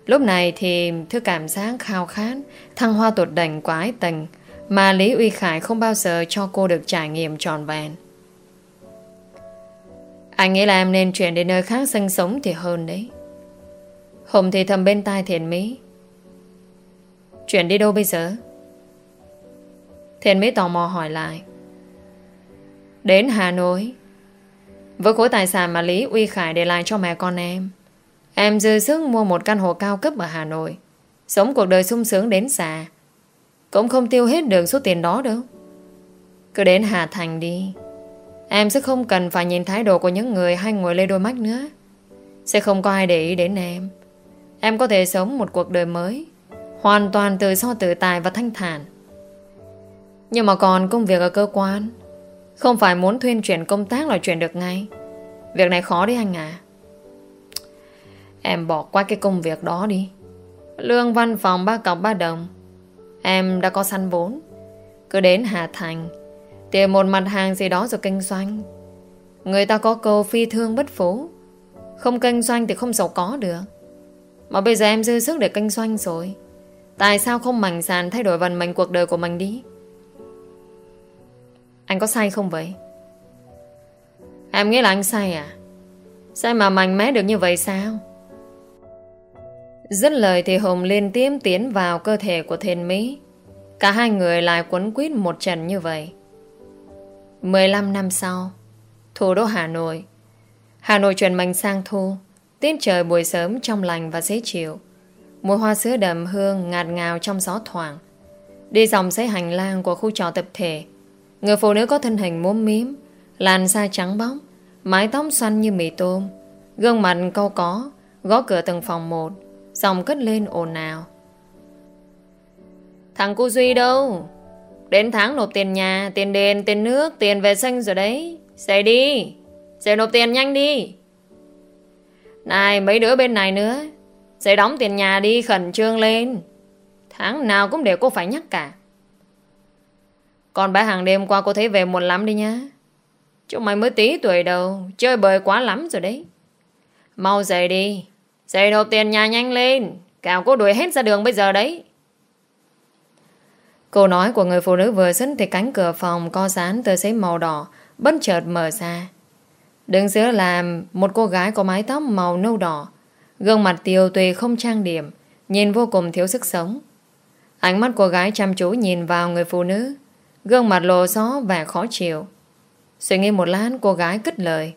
Speaker 1: Lúc này thì thứ cảm giác khao khát, Thăng hoa tột đỉnh của ái tình Mà Lý Uy Khải không bao giờ cho cô được trải nghiệm tròn vẹn. Anh nghĩ là em nên chuyển đến nơi khác sinh sống thì hơn đấy. Hùng thì thầm bên tai Thiền Mỹ. Chuyển đi đâu bây giờ? Thiền mới tò mò hỏi lại. Đến Hà Nội. Với khối tài sản mà Lý Uy Khải để lại cho mẹ con em Em dư sức mua một căn hộ cao cấp ở Hà Nội, Sống cuộc đời sung sướng đến già, Cũng không tiêu hết được số tiền đó đâu. Cứ đến Hà Thành đi, Em sẽ không cần phải nhìn thái độ của những người hay ngồi lê đôi mắt nữa. Sẽ không có ai để ý đến em. Em có thể sống một cuộc đời mới. Hoàn toàn tự do tự tài và thanh thản. Nhưng mà còn công việc ở cơ quan. Không phải muốn thuyên chuyển công tác là chuyển được ngay. Việc này khó đấy anh à Em bỏ qua cái công việc đó đi. Lương văn phòng ba cọc ba đồng. Em đã có săn vốn. Cứ đến Hà Thành, Tìm một mặt hàng gì đó rồi kinh doanh. Người ta có câu phi thương bất phú. Không kinh doanh thì không giàu có được. Mà bây giờ em dư sức để kinh doanh rồi. Tại sao không mạnh sàn thay đổi vận mệnh cuộc đời của mình đi Anh có sai không vậy Em nghĩ là anh sai à Sai mà mạnh mẽ được như vậy sao Dứt lời thì Hùng liên tiếp tiến vào cơ thể của thiên mỹ. Cả hai người lại quấn quýt một trận như vậy. 15 năm sau, thủ đô Hà Nội. Hà Nội chuyển mình sang thu. Tiết trời buổi sớm trong lành và dễ chịu. Mùi hoa sữa đậm hương ngạt ngào trong gió thoảng. Đi dòng dưới hành lang của khu trò tập thể. Người phụ nữ có thân hình mốm mím, làn da trắng bóng, mái tóc xoăn như mì tôm, gương mặt câu có, gõ cửa từng phòng một, dòng cất lên ồn ào. Thằng cô Duy đâu? Đến tháng nộp tiền nhà Tiền đền, tiền nước, tiền vệ sinh rồi đấy. Dậy đi. Dậy nộp tiền nhanh đi. Này mấy đứa bên này nữa sẽ đóng tiền nhà đi khẩn trương lên. Tháng nào cũng để cô phải nhắc cả. Còn bé hàng đêm qua cô thấy về muộn lắm đi nhá. Chúng mày mới tí tuổi đầu, Chơi bời quá lắm rồi đấy. Mau dậy đi. Dậy nộp tiền nhà nhanh lên. Cào cô đuổi hết ra đường bây giờ đấy. Câu nói của người phụ nữ vừa dứt Thì cánh cửa phòng co dán tờ giấy màu đỏ Bất chợt mở ra. Đứng giữa làm một cô gái có mái tóc màu nâu đỏ Gương mặt tiêu tùy không trang điểm, Nhìn vô cùng thiếu sức sống. Ánh mắt cô gái chăm chú nhìn vào người phụ nữ. Gương mặt lộ gió và khó chịu. Suy nghĩ một lát, cô gái cất lời.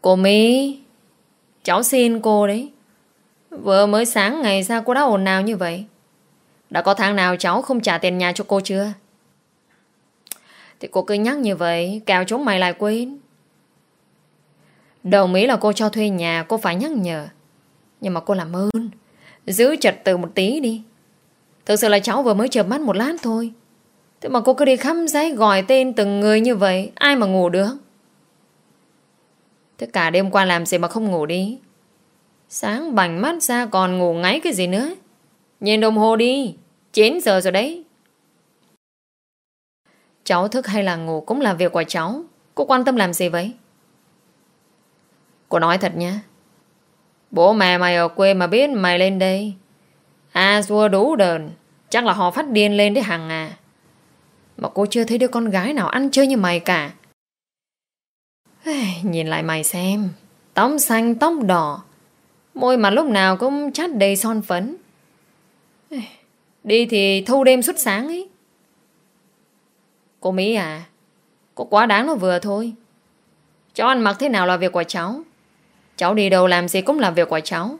Speaker 1: Cô Mỹ, Cháu xin cô đấy. Vừa mới sáng ngày sao cô đã ồn nào như vậy. Đã có tháng nào cháu không trả tiền nhà cho cô chưa? Thì cô cứ nhắc như vậy Kèo chúng mày lại quên. Đồng ý là cô cho thuê nhà, Cô phải nhắc nhở. Nhưng mà cô làm ơn. Giữ trật tự một tí đi. Thực sự là cháu vừa mới chợp mắt một lát thôi. Thế mà cô cứ đi khăm giấy gọi tên từng người như vậy, Ai mà ngủ được? Thế cả đêm qua làm gì mà không ngủ đi? Sáng bảnh mắt ra còn ngủ ngáy cái gì nữa? Nhìn đồng hồ đi 9 giờ rồi đấy. Cháu thức hay là ngủ cũng là việc của cháu. Cô quan tâm làm gì vậy? Cô nói thật nha Bố mẹ mày ở quê mà biết mày lên đây. À, A xua đủ đờn. Chắc là họ phát điên lên đấy hàng à. Mà cô chưa thấy đứa con gái nào ăn chơi như mày cả. Nhìn lại mày xem. Tóc xanh tóc đỏ. Môi mà lúc nào cũng chát đầy son phấn. Đi thì thâu đêm suốt sáng ấy. Cô Mỹ à Cô quá đáng nó vừa thôi. Cháu ăn mặc thế nào là việc của cháu? Cháu đi đâu làm gì cũng là việc của cháu.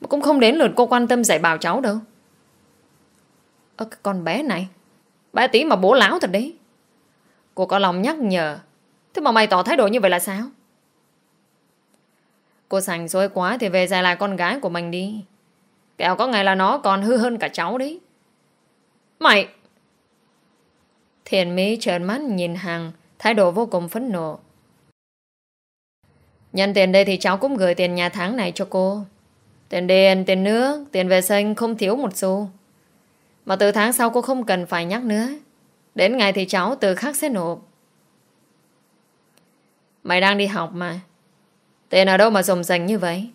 Speaker 1: Mà cũng không đến lượt cô quan tâm dạy bảo cháu đâu. Ơ, cái con bé này. Bé tí mà bố láo thật đấy. Cô có lòng nhắc nhở. Thế mà mày tỏ thái độ như vậy là sao? Cô sành dối quá Thì về dạy lại con gái của mình đi. Kẹo có ngày là nó còn hư hơn cả cháu đấy. Mày! Thiền Mỹ trợn mắt nhìn Hằng, Thái độ vô cùng phấn nộ. Nhân tiền đây thì cháu cũng gửi tiền nhà tháng này cho cô. Tiền điện, tiền nước, tiền vệ sinh không thiếu một xu. Mà từ tháng sau cô không cần phải nhắc nữa. Đến ngày thì cháu từ khắc sẽ nộp. Mày đang đi học mà. Tiền ở đâu mà dùng dành như vậy?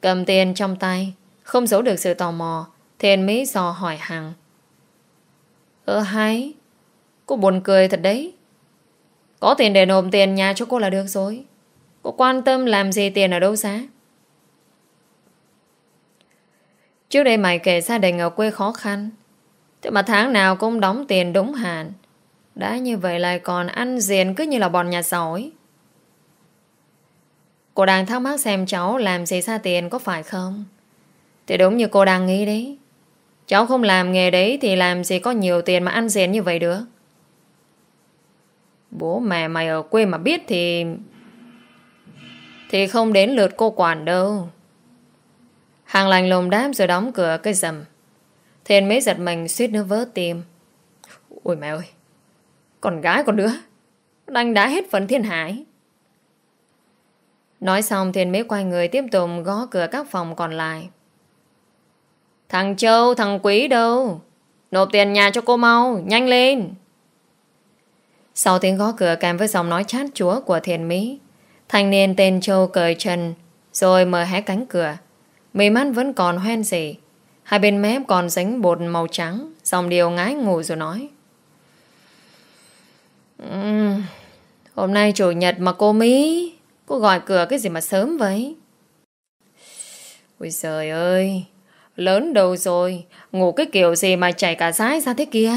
Speaker 1: Cầm tiền trong tay Không giấu được sự tò mò Thiền Mỹ dò hỏi Hằng. Ơ hay Cô buồn cười thật đấy. Có tiền để nộp tiền nhà cho cô là được rồi. Cô quan tâm làm gì tiền ở đâu giá Trước đây mày kể gia đình ở quê khó khăn Thế mà tháng nào cũng đóng tiền đúng hạn Đã như vậy lại còn ăn diện cứ như là bọn nhà giàu ấy Cô đang thắc mắc xem cháu làm gì xa tiền có phải không? Thì đúng như cô đang nghĩ đấy. Cháu không làm nghề đấy thì làm gì có nhiều tiền mà ăn diện như vậy được. Bố mẹ mày ở quê mà biết thì... Thì không đến lượt cô quản đâu. Hàng lành lùng đáp rồi đóng cửa cái rầm. Thiên mới giật mình suýt nữa vỡ tim. Ôi mẹ ơi! Con gái con đứa! Đánh đã hết phần thiên hải. Nói xong Thiên mới quay người tiếp tục gõ cửa các phòng còn lại. Thằng Châu, thằng Quý đâu? Nộp tiền nhà cho cô mau, nhanh lên. Sau tiếng gõ cửa kèm với giọng nói chát chúa của Thiền Mỹ, thanh niên tên Châu cởi chân, rồi mở hé cánh cửa. Mì mắt vẫn còn hoen gì. Hai bên mép còn dính bột màu trắng, dòng điều ngái ngủ rồi nói. Uhm, hôm nay chủ nhật mà cô Mỹ Cô gọi cửa cái gì mà sớm vậy? Ôi trời ơi! Lớn đầu rồi, ngủ cái kiểu gì mà chảy cả rái ra thế kia?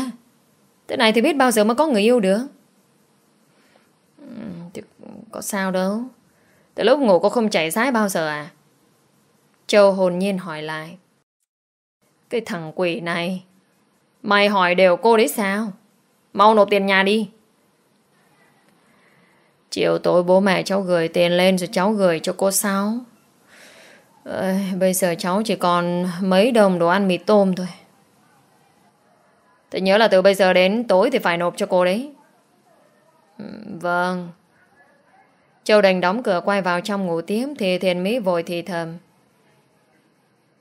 Speaker 1: Thế này thì biết bao giờ mới có người yêu được? Có sao đâu. Từ lúc ngủ cô không chảy rái bao giờ à? Châu hồn nhiên hỏi lại. Cái thằng quỷ này, mày hỏi đều cô đấy sao? Mau nộp tiền nhà đi. Chiều tối bố mẹ cháu gửi tiền lên rồi cháu gửi cho cô sao? À, bây giờ cháu chỉ còn mấy đồng đồ ăn mì tôm thôi. Tôi nhớ là từ bây giờ đến tối thì phải nộp cho cô đấy. Ừ, vâng. Châu đành đóng cửa quay vào trong ngủ tiếp thì thiền mỹ vội thì thầm.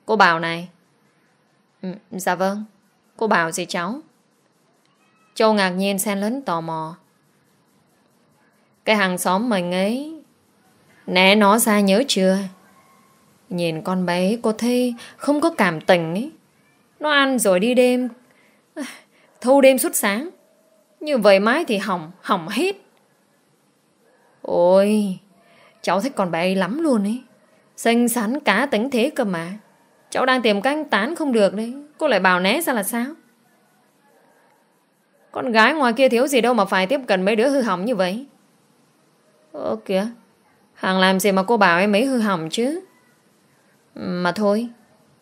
Speaker 1: Cô bảo này. Ừ, dạ vâng. Cô bảo gì cháu? Châu ngạc nhiên xen lấn tò mò. Cái hàng xóm mình ấy Né nó ra nhớ chưa? Nhìn con bé cô thấy không có cảm tình ấy. Nó ăn rồi đi đêm. Thâu đêm suốt sáng. Như vậy mãi thì hỏng, hỏng hết. Ôi, cháu thích con bé ấy lắm luôn ấy. Xinh xắn cá tính thế cơ mà. Cháu đang tìm cách tán không được đấy. Cô lại bảo né ra là sao? Con gái ngoài kia thiếu gì đâu mà phải tiếp cận mấy đứa hư hỏng như vậy. Ơ kìa, Hàng làm gì mà cô bảo em ấy hư hỏng chứ? Mà thôi,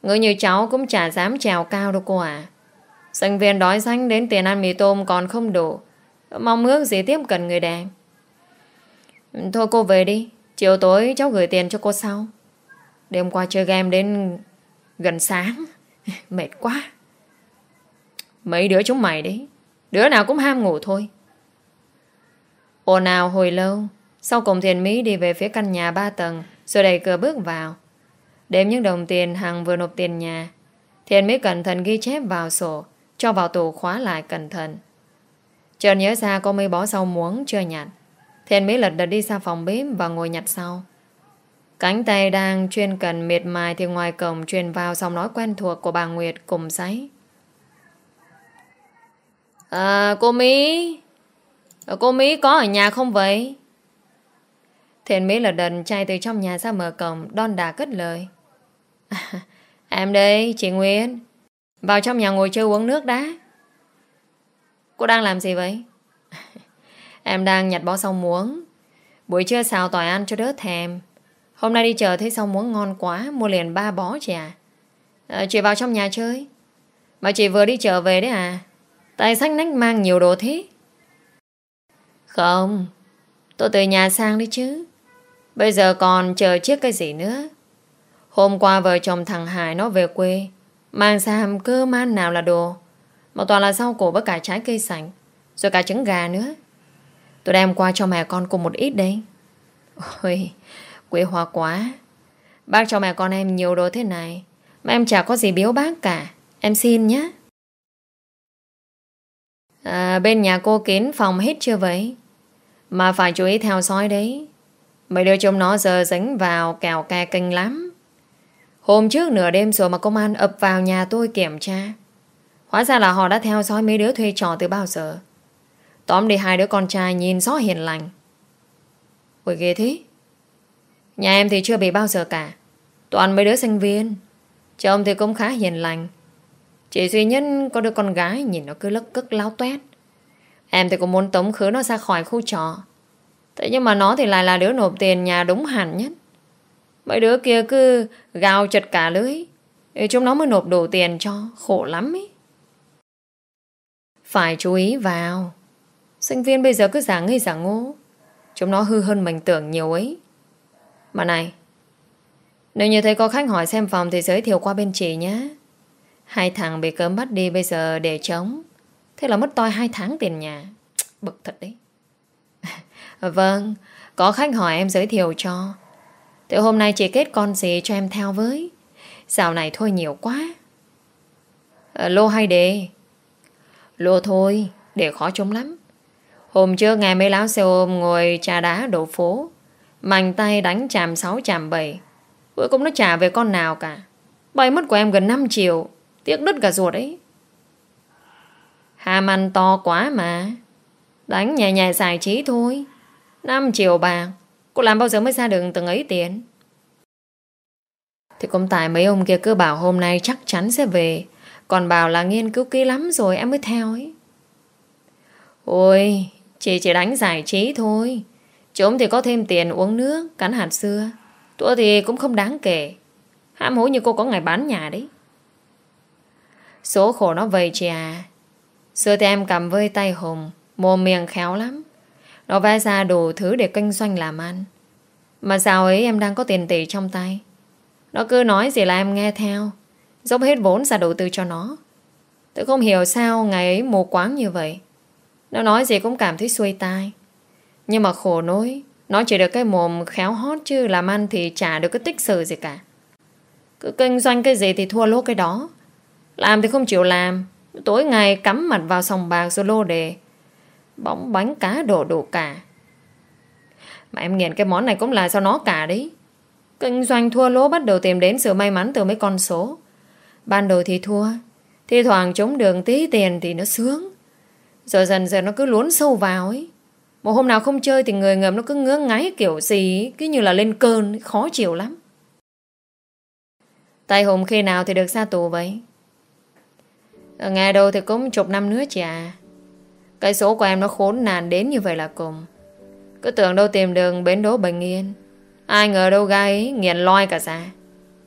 Speaker 1: người như cháu cũng chả dám trèo cao đâu cô à. Sinh viên đói xanh đến tiền ăn mì tôm còn không đủ. Mong ước gì tiếp cận người đẹp. Thôi cô về đi. Chiều tối cháu gửi tiền cho cô sau. Đêm qua chơi game đến gần sáng. Mệt quá. Mấy đứa chúng mày đấy. Đứa nào cũng ham ngủ thôi. Ồn ào hồi lâu. Sau cùng thiền Mỹ đi về phía căn nhà ba tầng, rồi đẩy cửa bước vào. Đếm những đồng tiền Hằng vừa nộp tiền nhà. Thiền Mỹ cẩn thận ghi chép vào sổ, cho vào tủ khóa lại cẩn thận. Chợt nhớ ra cô mới bó rau muống chưa nhặt. Thiền Mỹ lật đật đi ra phòng bếp và ngồi nhặt sau. Cánh tay đang chuyên cần miệt mài thì ngoài cổng truyền vào giọng nói quen thuộc của bà Nguyệt cùng giấy. À, cô Mỹ ờ, Cô Mỹ có ở nhà không vậy? Thiện Mỹ lật đần chạy từ trong nhà ra mở cổng Đon đà cất lời à, Em đây, chị Nguyên Vào trong nhà ngồi chơi uống nước đã Cô đang làm gì vậy? em đang nhặt bó sông muống. Buổi trưa xào tỏi ăn cho đỡ thèm. Hôm nay đi chợ thấy sông muống ngon quá, Mua liền ba bó chị à. à Chị vào trong nhà chơi. Mà chị vừa đi chợ về đấy à? Tại sách nách mang nhiều đồ thế. Không, Tôi từ nhà sang đi chứ. Bây giờ còn chờ chiếc cái gì nữa? Hôm qua vợ chồng thằng Hải nó về quê, Mang sang cơ man nào là đồ. Mà toàn là rau củ với cả trái cây sành, Rồi cả trứng gà nữa. Tôi đem qua cho mẹ con cùng một ít đấy, Ôi Quê hoa quá. Bác cho mẹ con em nhiều đồ thế này. Mà em chả có gì biếu bác cả. Em xin nhé à, Bên nhà cô kín phòng hết chưa vậy? Mà phải chú ý theo dõi đấy. Mấy đứa chúng nó giờ dính vào kèo ca kinh lắm. Hôm trước nửa đêm rồi mà công an ập vào nhà tôi kiểm tra. Hóa ra là họ đã theo dõi mấy đứa thuê trò từ bao giờ. Tóm đi hai đứa con trai nhìn rõ hiền lành. Ôi, ghê thế. Nhà em thì chưa bị bao giờ cả. Toàn mấy đứa sinh viên. Chồng thì cũng khá hiền lành. Chỉ duy nhất có đứa con gái Nhìn nó cứ lấc cức láo toét Em thì cũng muốn tống khứ nó ra khỏi khu trọ. Thế nhưng mà nó thì lại là đứa nộp tiền nhà đúng hẳn nhất. Mấy đứa kia cứ gào chật cả lưới. Chúng nó mới nộp đủ tiền cho. Khổ lắm ý Phải chú ý vào. Sinh viên bây giờ cứ giả ngây giả ngô. Chúng nó hư hơn mình tưởng nhiều ấy. Mà này Nếu như thấy có khách hỏi xem phòng Thì giới thiệu qua bên chị nhé. Hai thằng bị cấm bắt đi bây giờ để chống Thế là mất toi hai tháng tiền nhà. Bực thật đấy. Vâng Có khách hỏi em giới thiệu cho. Thế hôm nay chị kết con gì cho em theo với? Dạo này thôi nhiều quá. À, Lô hay đề Lô thôi Để khó trông lắm. Hôm trước nghe mấy láo xe ôm ngồi trà đá đổ phố. Mạnh tay đánh chàm 6 chàm 7 Cuối cùng nó trả về con nào cả. Bay mất của em gần 5 triệu. Tiếc đứt cả ruột ấy. Hàm ăn to quá mà. Đánh nhẹ nhẹ giải trí thôi. 5 triệu bạc. Cô làm bao giờ mới ra đường từng ấy tiền? Thì cũng tại mấy ông kia cứ bảo hôm nay chắc chắn sẽ về. Còn bảo là nghiên cứu kỹ lắm rồi em mới theo ấy. Ôi Chị chỉ đánh giải trí thôi. Chúng thì có thêm tiền uống nước, Cắn hạt xưa. Tụi thì cũng không đáng kể. Hãm hối như cô có ngày bán nhà đấy. Số khổ nó vậy chị à Xưa thì em cầm với tay hùng, Mồm miệng khéo lắm. Nó vẽ ra đủ thứ để kinh doanh làm ăn. Mà sao ấy em đang có tiền tỷ trong tay. Nó cứ nói gì là em nghe theo. Dốc hết vốn ra đầu tư cho nó. Tôi không hiểu sao ngày ấy mù quáng như vậy. Nó nói gì cũng cảm thấy xuôi tai Nhưng mà khổ nỗi, Nó chỉ được cái mồm khéo hót chứ Làm ăn thì chả được cái tích sự gì cả Cứ kinh doanh cái gì thì thua lỗ cái đó Làm thì không chịu làm, Tối ngày cắm mặt vào sòng bạc rồi lô đề Bóng bánh cá đổ đủ cả Mà em nghiện cái món này cũng là do nó cả đấy. Kinh doanh thua lỗ bắt đầu tìm đến sự may mắn từ mấy con số. Ban đầu thì thua. thì thoảng chống đường tí tiền thì nó sướng. Rồi dần dần nó cứ luốn sâu vào ấy. Một hôm nào không chơi thì người ngầm nó cứ ngứa ngáy kiểu gì Cứ như là lên cơn, Khó chịu lắm. Tay Hùng khi nào thì được ra tù vậy? Ở ngày đầu thì cũng chục năm nữa chị à Cái số của em nó khốn nạn đến như vậy là cùng. Cứ tưởng đâu tìm đường bến đỗ bình yên. Ai ngờ đâu gai ấy nghiền loi cả ra.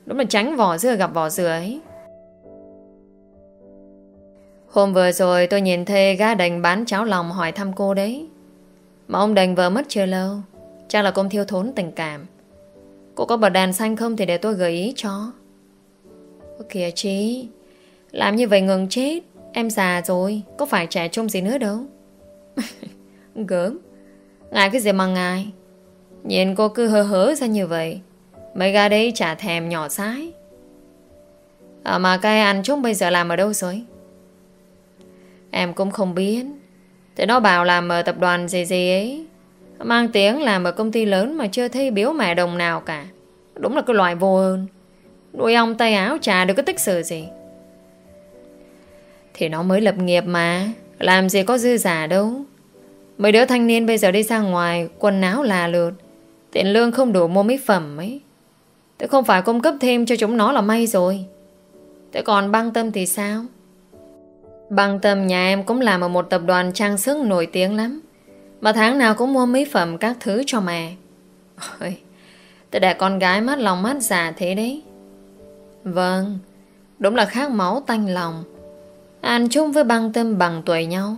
Speaker 1: Đúng là tránh vỏ dưa gặp vỏ dừa ấy. Hôm vừa rồi tôi nhìn thấy gã đành bán cháo lòng hỏi thăm cô đấy. Mà ông đành vợ mất chưa lâu. Chắc là công thiêu thốn tình cảm. Cô có bật đèn xanh không thì để tôi gợi ý cho. Ô kìa chị Làm như vậy ngừng chết. Em già rồi, Có phải trẻ trung gì nữa đâu. Gớm Ngại cái gì mà ngại Nhìn cô cứ hơ hớ ra như vậy, Mấy gã đấy chả thèm nhỏ sái À mà cái anh chúng bây giờ làm ở đâu rồi? Em cũng không biết. Thế nó bảo làm ở tập đoàn gì gì ấy. Mang tiếng làm ở công ty lớn Mà chưa thấy biếu mẹ đồng nào cả. Đúng là cái loại vô ơn. Đuôi ông tay áo chả được cái tích sự gì. Thì nó mới lập nghiệp mà. Làm gì có dư giả đâu. Mấy đứa thanh niên bây giờ đi ra ngoài, Quần áo là lượt. Tiền lương không đủ mua mỹ phẩm ấy. Thế không phải cung cấp thêm cho chúng nó là may rồi. Thế còn băng tâm thì sao? Băng tâm nhà em cũng làm ở một tập đoàn trang sức nổi tiếng lắm. Mà tháng nào cũng mua mỹ phẩm các thứ cho mẹ. Ôi, tôi để con gái mắt lòng mắt già thế đấy. Vâng, đúng là khác máu tanh lòng. Ăn chung với băng tâm bằng tuổi nhau.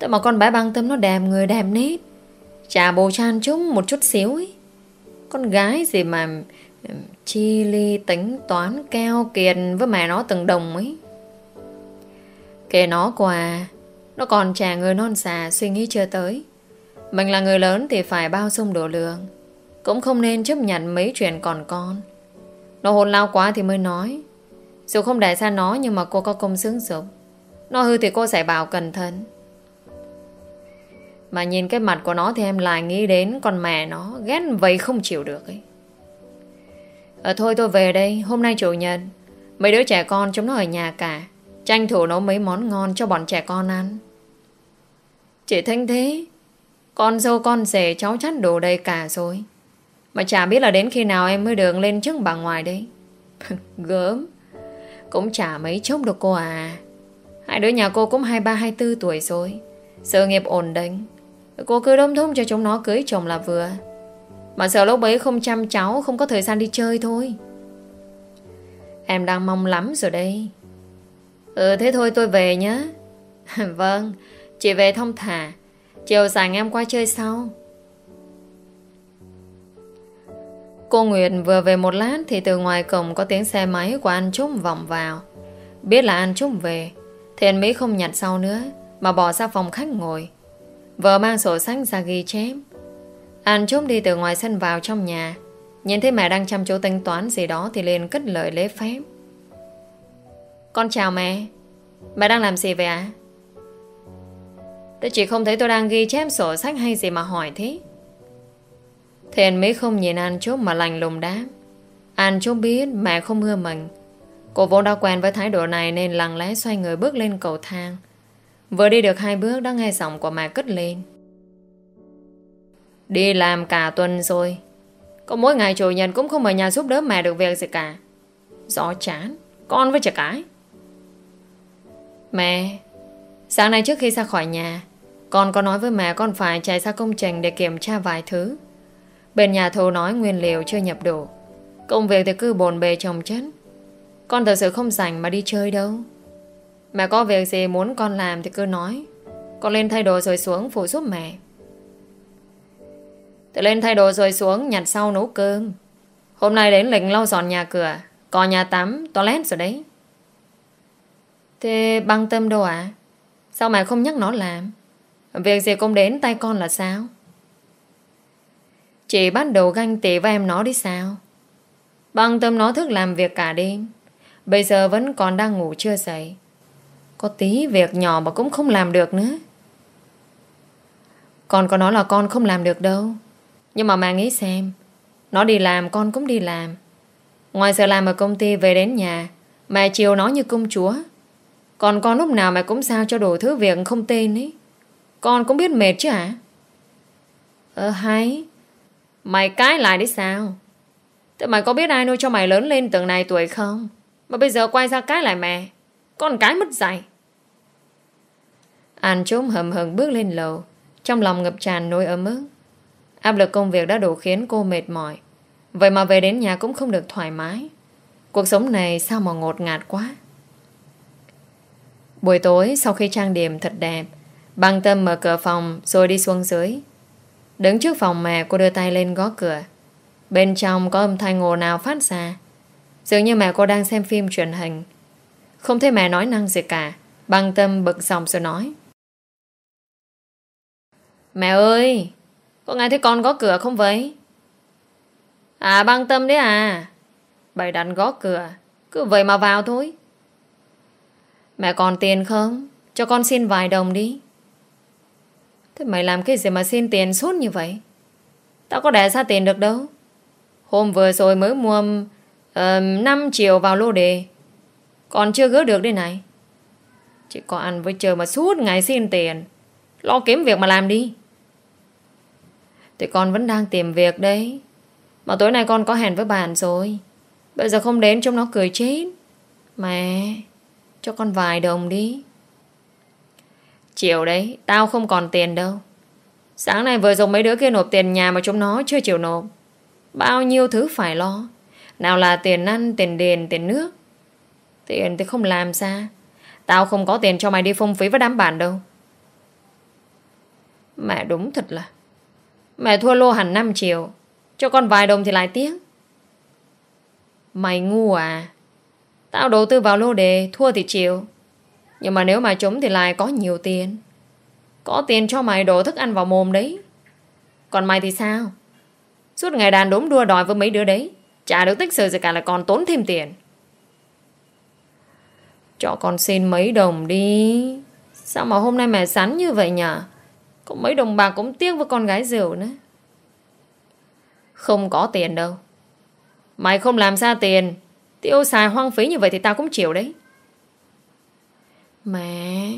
Speaker 1: Tại mà con bé băng tâm nó đẹp người đẹp nết. Chả bồ chan chung một chút xíu ấy. Con gái gì mà ừ, chi ly tính toán keo kiệt với mẹ nó từng đồng ấy. Kể nó qua. Nó còn trẻ người non xà suy nghĩ chưa tới. Mình là người lớn thì phải bao dung độ lượng. Cũng không nên chấp nhận mấy chuyện còn con. Nó hồn lao quá thì mới nói. Dù không để xa nó Nhưng mà cô có công sướng dụng Nó hư thì cô sẽ bảo cẩn thận. Mà nhìn cái mặt của nó Thì em lại nghĩ đến con mẹ nó Ghét vậy không chịu được ấy. Ờ Thôi tôi về đây, Hôm nay chủ nhật. Mấy đứa trẻ con chúng nó ở nhà cả. Tranh thủ nấu mấy món ngon cho bọn trẻ con ăn. Chị Thanh thế, Con dâu con rể cháu chắt đồ đầy cả rồi. Mà chả biết là đến khi nào em mới được lên trước bà ngoài đấy. Gớm, Cũng chả mấy chốc được cô à. Hai đứa nhà cô cũng 23-24 tuổi rồi. Sự nghiệp ổn định. Cô cứ đông thông cho chúng nó cưới chồng là vừa. Mà sợ lúc ấy không chăm cháu, Không có thời gian đi chơi thôi. Em đang mong lắm rồi đây. Ừ thế thôi tôi về nhé. Vâng Chị về thông thả. Chiều sáng em qua chơi sau. Cô Nguyệt vừa về một lát Thì từ ngoài cổng có tiếng xe máy của anh Trúc vọng vào. Biết là anh Trúc về, Thì anh Mỹ không nhặt sau nữa, Mà bỏ ra phòng khách ngồi. Vợ mang sổ sách ra ghi chép. Anh Trúc đi từ ngoài sân vào trong nhà. Nhìn thấy mẹ đang chăm chú tính toán gì đó Thì liền cất lời lễ phép con chào mẹ. Mẹ đang làm gì vậy ạ? Tôi chỉ không thấy tôi đang ghi chép sổ sách hay gì mà hỏi thế. Thiền mới không nhìn An Trúc mà lành lùng đáp. An Trúc biết mẹ không ưa mình. Cô vốn đã quen với thái độ này Nên lặng lẽ xoay người bước lên cầu thang. Vừa đi được hai bước đã nghe giọng của mẹ cất lên. Đi làm cả tuần rồi. Có mỗi ngày chủ nhật cũng không ở nhà giúp đỡ mẹ được việc gì cả. Rõ chán, Con với trẻ cái. Mẹ. Sáng nay trước khi ra khỏi nhà Con có nói với mẹ con phải chạy ra công trình Để kiểm tra vài thứ. Bên nhà thầu nói nguyên liệu chưa nhập đủ Công việc thì cứ bồn bề chồng chất. Con thật sự không rảnh mà đi chơi đâu. Mẹ có việc gì muốn con làm Thì cứ nói. Con lên thay đồ rồi xuống phụ giúp mẹ. Thì lên thay đồ rồi xuống Nhặt sau nấu cơm. Hôm nay đến lịch lau dọn nhà cửa Còn nhà tắm, toilet rồi đấy. Thế băng tâm đâu ạ? Sao mà không nhắc nó làm? Việc gì cũng đến tay con là sao? Chị bắt đầu ganh tị với em nó đi sao? Băng tâm nó thức làm việc cả đêm Bây giờ vẫn còn đang ngủ chưa dậy Có tí việc nhỏ mà cũng không làm được nữa Con có nói là con không làm được đâu Nhưng mà mẹ nghĩ xem, Nó đi làm, con cũng đi làm Ngoài giờ làm ở công ty về đến nhà Mẹ chiều nó như công chúa còn con lúc nào mày cũng sao cho đủ thứ việc không tên ấy? Con cũng biết mệt chứ hả? Ờ hay. Mày cái lại đấy sao? Thế mày có biết ai nuôi cho mày lớn lên từng này tuổi không? Mà bây giờ quay ra cái lại mẹ. Con cái mất dạy. Anh trốn hầm hầm bước lên lầu. Trong lòng ngập tràn nỗi ấm ức. Áp lực công việc đã đủ khiến cô mệt mỏi. Vậy mà về đến nhà cũng không được thoải mái. Cuộc sống này sao mà ngột ngạt quá? Buổi tối, sau khi trang điểm thật đẹp, Băng tâm mở cửa phòng Rồi đi xuống dưới. Đứng trước phòng mẹ, cô đưa tay lên gõ cửa. Bên trong có âm thanh ồn nào phát ra. Dường như mẹ cô đang xem phim truyền hình. Không thấy mẹ nói năng gì cả, Băng tâm bực giọng rồi nói. Mẹ ơi, Có nghe thấy con gõ cửa không vậy? À băng tâm đấy à. Bày đặt gõ cửa, Cứ vậy mà vào thôi. Mẹ còn tiền không? Cho con xin vài đồng đi. Thế mày làm cái gì mà xin tiền suốt như vậy? Tao có để ra tiền được đâu. Hôm vừa rồi mới mua uh, 5 triệu vào lô đề. Còn chưa gỡ được đây này. Chỉ có ăn với chờ mà suốt ngày xin tiền. Lo kiếm việc mà làm đi. Thì con vẫn đang tìm việc đấy. Mà tối nay con có hẹn với bạn rồi. Bây giờ không đến trông nó cười chết. Mẹ. Cho con vài đồng đi. Chiều đấy Tao không còn tiền đâu. Sáng nay vừa dùng mấy đứa kia nộp tiền nhà Mà chúng nó chưa chịu nộp. Bao nhiêu thứ phải lo. Nào là tiền ăn, tiền đền, tiền nước. Tiền thì không làm sao Tao không có tiền cho mày đi phung phí với đám bạn đâu. Mẹ đúng thật là. Mẹ thua lô hẳn 5 triệu. Cho con vài đồng thì lại tiếc. Mày ngu à? Tao đầu tư vào lô đề, Thua thì chịu. Nhưng mà nếu mà trúng thì lại có nhiều tiền. Có tiền cho mày đổ thức ăn vào mồm đấy. Còn mày thì sao? Suốt ngày đàn đốm đua đòi với mấy đứa đấy. Chả được tích sự gì cả là còn tốn thêm tiền. Cho con xin mấy đồng đi. Sao mà hôm nay mẹ sắn như vậy nhỉ Có mấy đồng bạc cũng tiếc với con gái rượu nữa. Không có tiền đâu. Mày không làm ra tiền Tiêu xài hoang phí như vậy thì tao cũng chịu đấy. Mẹ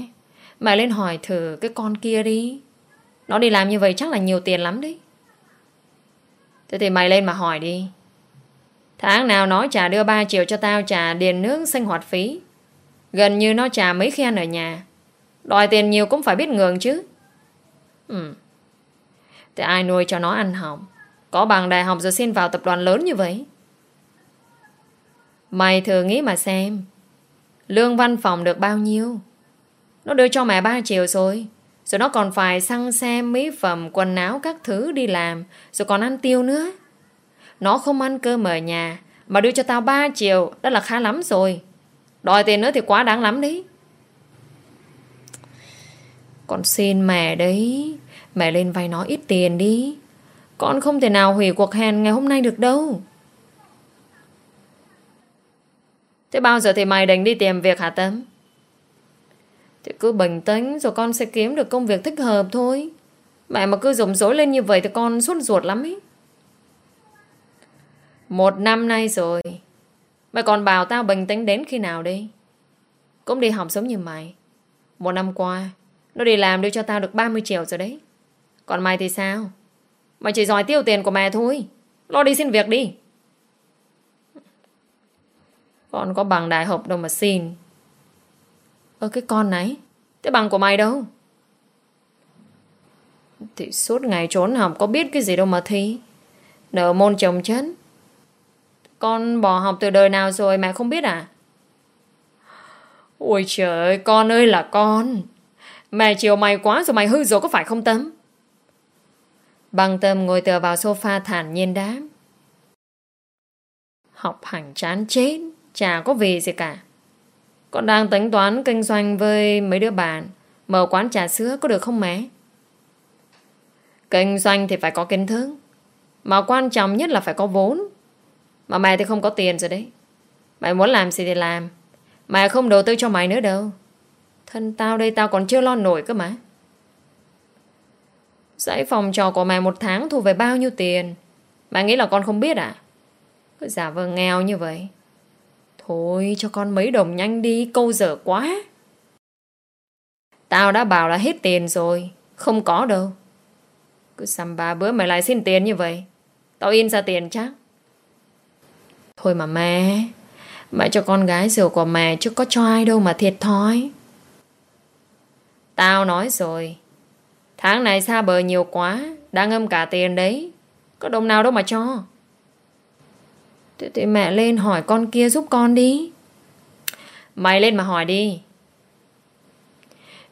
Speaker 1: Mẹ lên hỏi thử cái con kia đi. Nó đi làm như vậy chắc là nhiều tiền lắm đấy. Thế thì mày lên mà hỏi đi. Tháng nào nó trả đưa 3 triệu cho tao trả điền nước sinh hoạt phí. Gần như nó trả mấy khi ăn ở nhà. Đòi tiền nhiều cũng phải biết ngường chứ. Ừ. Thế ai nuôi cho nó ăn học? Có bằng đại học rồi xin vào tập đoàn lớn như vậy. Mày thử nghĩ mà xem. Lương văn phòng được bao nhiêu? Nó đưa cho mẹ 3 triệu rồi. Rồi nó còn phải xăng xe, mỹ phẩm, Quần áo các thứ đi làm. Rồi còn ăn tiêu nữa. Nó không ăn cơm ở nhà, Mà đưa cho tao 3 triệu, Đó là khá lắm rồi. Đòi tiền nữa thì quá đáng lắm đấy. Con xin mẹ đấy, Mẹ lên vay nó ít tiền đi. Con không thể nào hủy cuộc hẹn ngày hôm nay được đâu. Thế bao giờ thì mày định đi tìm việc hả Tấm? Thì cứ bình tĩnh rồi con sẽ kiếm được công việc thích hợp thôi. Mẹ mà cứ rộng rối lên như vậy thì con suốt ruột lắm ấy. Một năm nay rồi. Mày còn bảo tao bình tĩnh đến khi nào đi? Cũng đi học giống như mày. Một năm qua, nó đi làm đưa cho tao được 30 triệu rồi đấy. Còn mày thì sao? Mày chỉ giỏi tiêu tiền của mẹ thôi. Lo đi xin việc đi. Con có bằng đại học đâu mà xin. Ơ, cái con này Thế bằng của mày đâu? Thì suốt ngày trốn học Có biết cái gì đâu mà thi. Nợ môn chồng chân Con bỏ học từ đời nào rồi Mẹ không biết à? Ôi trời ơi, con ơi là con. Mẹ chiều mày quá rồi mày hư rồi có phải không Tâm? Bằng tâm ngồi tựa vào sofa thản nhiên đáp. Học hành chán chết. Chả có vì gì cả. Con đang tính toán kinh doanh với mấy đứa bạn. Mở quán trà sữa có được không mẹ? Kinh doanh thì phải có kiến thức. Mà quan trọng nhất là phải có vốn. Mà mẹ thì không có tiền rồi đấy. Mày muốn làm gì thì làm. Mẹ không đầu tư cho mày nữa đâu. Thân tao đây tao còn chưa lo nổi cơ mà. Giải phòng trò của mẹ một tháng thu về bao nhiêu tiền? Mẹ nghĩ là con không biết à? Cứ giả vờ nghèo như vậy. Thôi, cho con mấy đồng nhanh đi, Câu dở quá. Tao đã bảo là hết tiền rồi, Không có đâu. Cứ xăm ba bữa mày lại xin tiền như vậy, Tao in ra tiền chắc. Thôi mà mẹ Mẹ cho con gái rượu của mẹ Chứ có cho ai đâu mà thiệt thói Tao nói rồi, Tháng này xa bờ nhiều quá Đang âm cả tiền đấy, Có đồng nào đâu mà cho. Thế thì mẹ lên hỏi con kia giúp con đi. Mày lên mà hỏi đi.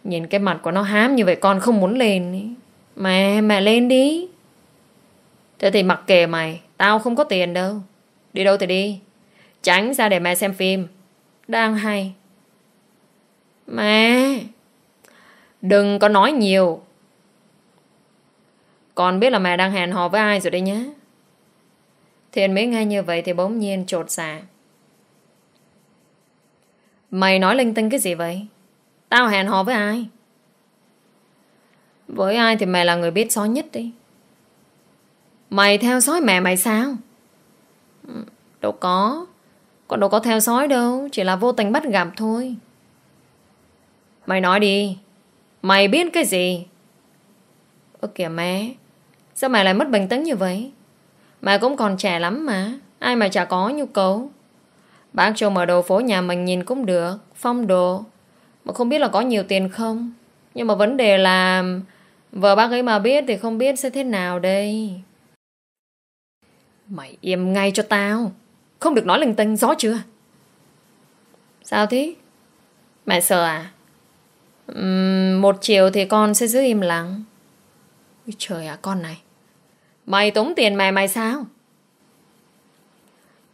Speaker 1: Nhìn cái mặt của nó hám như vậy con không muốn lên Mẹ, mẹ lên đi. Thế thì mặc kệ mày Tao không có tiền đâu. Đi đâu thì đi. Tránh ra để mẹ xem phim. Đang hay. Mẹ Đừng có nói nhiều. Con biết là mẹ đang hẹn hò với ai rồi đấy nhé Thiện mới nghe như vậy Thì bỗng nhiên trột xạ dạ. Mày nói linh tinh cái gì vậy? Tao hẹn hò với ai? Với ai thì mày là người biết sói nhất đi. Mày theo sói mẹ mày sao? Ừ, đâu có. Con đâu có theo sói đâu, Chỉ là vô tình bắt gặp thôi. Mày nói đi. Mày biết cái gì? Ơ kìa mẹ, Sao mày lại mất bình tĩnh như vậy? Mẹ cũng còn trẻ lắm mà. Ai mà chả có nhu cầu. Bác cho mở đồ phố nhà mình nhìn cũng được. Phong đồ. Mà không biết là có nhiều tiền không? Nhưng mà vấn đề là Vợ bác ấy mà biết thì không biết sẽ thế nào đây. Mày im ngay cho tao. Không được nói linh tinh rõ chưa? Sao thế? Mẹ sợ à? Uhm, Một chiều thì con sẽ giữ im lặng. Ôi Trời ạ con này. Mày tốn tiền mẹ mày sao?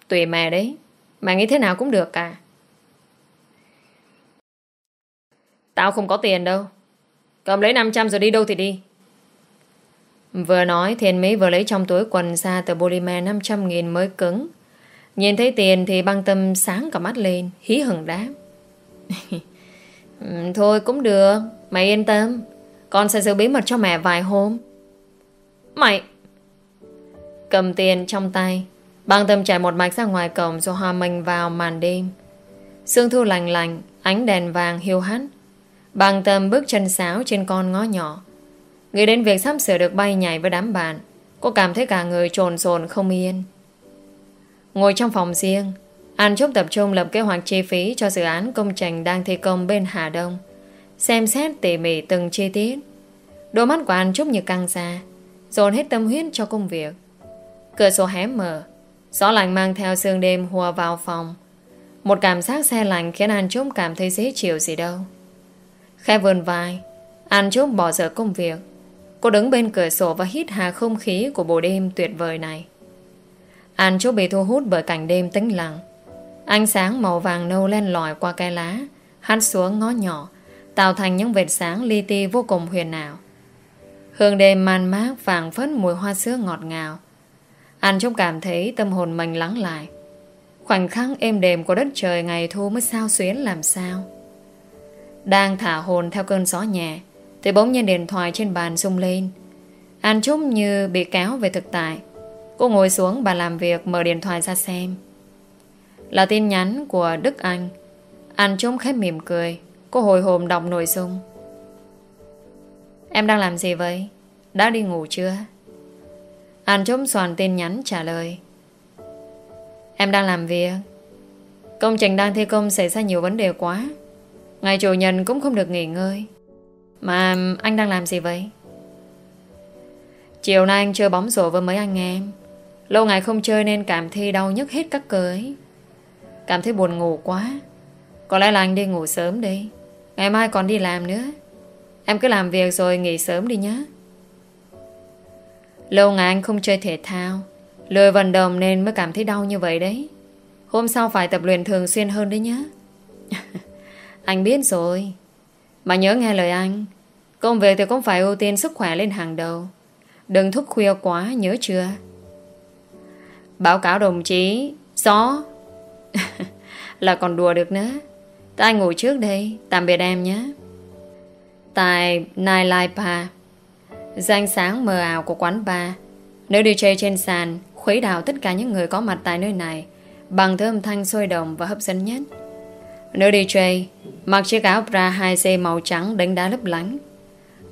Speaker 1: Tùy mẹ đấy. Mẹ nghĩ thế nào cũng được cả. Tao không có tiền đâu. Cầm lấy 500 rồi đi đâu thì đi. Vừa nói, Thiên Mỹ vừa lấy trong túi quần ra tờ polymer 500 nghìn mới cứng. Nhìn thấy tiền thì băng tâm sáng cả mắt lên, Hí hửng đáp. Ừ, thôi cũng được. Mày yên tâm. Con sẽ giữ bí mật cho mẹ vài hôm. Mày! Cầm tiền trong tay. Băng tâm chạy một mạch ra ngoài cổng Rồi hòa mình vào màn đêm. Sương thu lành lành Ánh đèn vàng hiu hắt. Băng tâm bước chân sáo trên con ngõ nhỏ. Nghĩ đến việc sắp sửa được bay nhảy với đám bạn, Cô cảm thấy cả người trồn rồn không yên. Ngồi trong phòng riêng, An Trúc tập trung lập kế hoạch chi phí Cho dự án công trình đang thi công bên Hà Đông, Xem xét tỉ mỉ từng chi tiết. Đôi mắt của An Trúc như căng ra, Dồn hết tâm huyết cho công việc. Cửa sổ hé mở Gió lạnh mang theo sương đêm hùa vào phòng Một cảm giác xe lạnh Khiến An Trúc cảm thấy dễ chịu gì đâu Khẽ vườn vai An Trúc bỏ dở công việc Cô đứng bên cửa sổ và hít hà không khí của bộ đêm tuyệt vời này. An Trúc bị thu hút bởi cảnh đêm tĩnh lặng. Ánh sáng màu vàng nâu len lỏi qua cây lá, hắt xuống ngó nhỏ, tạo thành những vệt sáng li ti vô cùng huyền ảo. Hương đêm man mát vàng phất mùi hoa sữa ngọt ngào. Anh Trúc cảm thấy tâm hồn mình lắng lại. Khoảnh khắc êm đềm của đất trời ngày thu mới sao xuyến làm sao. Đang thả hồn theo cơn gió nhẹ, thì bỗng nhiên điện thoại trên bàn rung lên Anh Trúc như bị kéo về thực tại Cô ngồi xuống bàn làm việc Mở điện thoại ra xem Là tin nhắn của Đức Anh Anh Trúc khép mỉm cười Cô hồi hồn đọc nội dung Em đang làm gì vậy? Đã đi ngủ chưa? Anh chống soàn tin nhắn trả lời. Em đang làm việc. Công trình đang thi công xảy ra nhiều vấn đề quá. Ngày chủ nhật cũng không được nghỉ ngơi. Mà anh đang làm gì vậy? Chiều nay anh chơi bóng rổ với mấy anh em. Lâu ngày không chơi nên cảm thấy đau nhức hết các cơ ấy. Cảm thấy buồn ngủ quá. Có lẽ là anh đi ngủ sớm đi. Ngày mai còn đi làm nữa. Em cứ làm việc rồi nghỉ sớm đi nhé Lâu ngày anh không chơi thể thao. Lười vận động nên mới cảm thấy đau như vậy đấy. Hôm sau phải tập luyện thường xuyên hơn đấy nhá. Anh biết rồi. Mà nhớ nghe lời anh, Công việc thì cũng phải ưu tiên sức khỏe lên hàng đầu. Đừng thức khuya quá, nhớ chưa? Báo cáo đồng chí Gió Là còn đùa được nữa. Ta ngủ trước đây, Tạm biệt em nhé. Tại Nai Lai Pa. Danh sáng mờ ảo của quán bar. Nữ DJ trên sàn, Khuấy đảo tất cả những người có mặt tại nơi này, Bằng thứ âm thanh sôi động và hấp dẫn nhất. Nữ DJ Mặc chiếc áo bra 2C màu trắng đánh đá lấp lánh.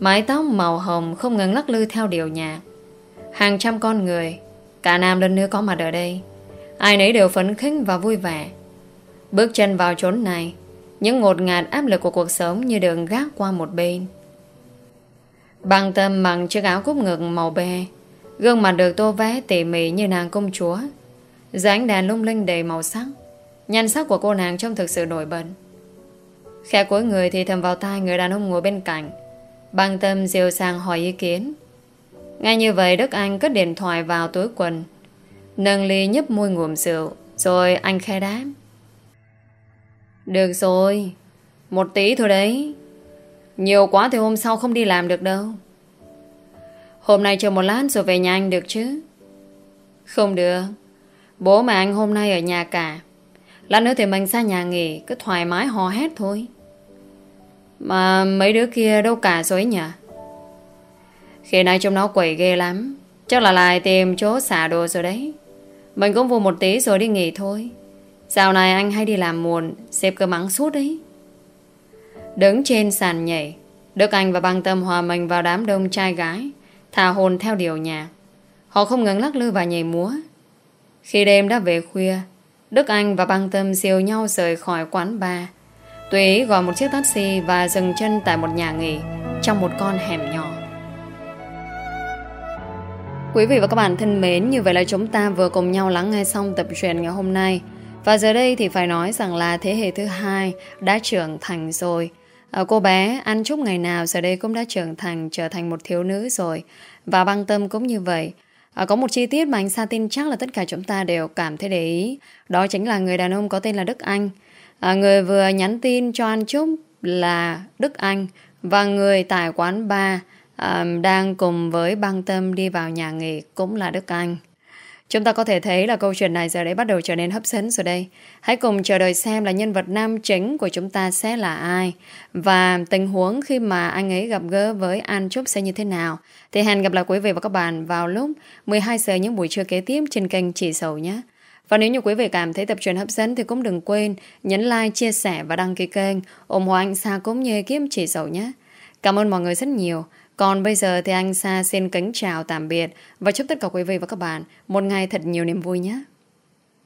Speaker 1: Mái tóc màu hồng không ngừng lắc lư theo điệu nhạc. Hàng trăm con người, Cả nam lẫn nữ có mặt ở đây. Ai nấy đều phấn khích và vui vẻ. Bước chân vào chốn này, Những ngột ngạt áp lực của cuộc sống Như đường gác qua một bên. Bằng tâm bằng chiếc áo cúp ngực màu be Gương mặt được tô vẽ tỉ mỉ như nàng công chúa. Dưới ánh đèn lung linh đầy màu sắc, Nhan sắc của cô nàng trông thực sự nổi bật. Khẽ cuối người thì thầm vào tai người đàn ông ngồi bên cạnh. Bằng tâm dịu sang hỏi ý kiến. Ngay như vậy Đức Anh cất điện thoại vào túi quần, Nâng ly nhấp môi ngụm rượu, Rồi anh khẽ đáp. Được rồi, Một tí thôi đấy. Nhiều quá thì hôm sau không đi làm được đâu. Hôm nay chờ một lát rồi về nhà anh được chứ? Không được. Bố mà anh hôm nay ở nhà cả. Lát nữa thì mình xa nhà nghỉ, Cứ thoải mái hò hét thôi. Mà mấy đứa kia đâu cả rồi nhỉ? Khi nay chúng nó quẩy ghê lắm. Chắc là lại tìm chỗ xả đồ rồi đấy. Mình cũng vô một tí rồi đi nghỉ thôi. Dạo này anh hay đi làm muộn Xếp cơ mắng suốt đấy. Đứng trên sàn nhảy, Đức Anh và băng tâm hòa mình vào đám đông trai gái, Thả hồn theo điều nhạc. Họ không ngừng lắc lư và nhảy múa. Khi đêm đã về khuya, Đức Anh và băng tâm siêu nhau rời khỏi quán bar. Tùy ý gọi một chiếc taxi Và dừng chân tại một nhà nghỉ Trong một con hẻm nhỏ. Quý vị và các bạn thân mến, Như vậy là chúng ta vừa cùng nhau lắng nghe xong tập truyện ngày hôm nay. Và giờ đây thì phải nói rằng là thế hệ thứ hai Đã trưởng thành rồi. À, cô bé Anh Trúc ngày nào giờ đây cũng đã trưởng thành trở thành một thiếu nữ rồi và băng tâm cũng như vậy. À, có một chi tiết mà anh Sa tin chắc là tất cả chúng ta đều cảm thấy để ý. Đó chính là người đàn ông có tên là Đức Anh. À, người vừa nhắn tin cho Anh Trúc là Đức Anh và người tại quán bar à, đang cùng với băng tâm đi vào nhà nghỉ cũng là Đức Anh. Chúng ta có thể thấy là câu chuyện này giờ đấy bắt đầu trở nên hấp dẫn rồi đây. Hãy cùng chờ đợi xem là nhân vật nam chính của chúng ta sẽ là ai và tình huống khi mà anh ấy gặp gỡ với An Trúc sẽ như thế nào. Thì hẹn gặp lại quý vị và các bạn vào lúc 12 giờ những buổi trưa kế tiếp trên kênh Chỉ Sầu nhé. Và nếu như quý vị cảm thấy tập truyền hấp dẫn thì cũng đừng quên nhấn like, chia sẻ và đăng ký kênh ủng hộ anh Sa cũng như kiếm Chỉ Sầu nhé. Cảm ơn mọi người rất nhiều. Còn bây giờ thì anh Sa xin kính chào tạm biệt và chúc tất cả quý vị và các bạn một ngày thật nhiều niềm vui nhé.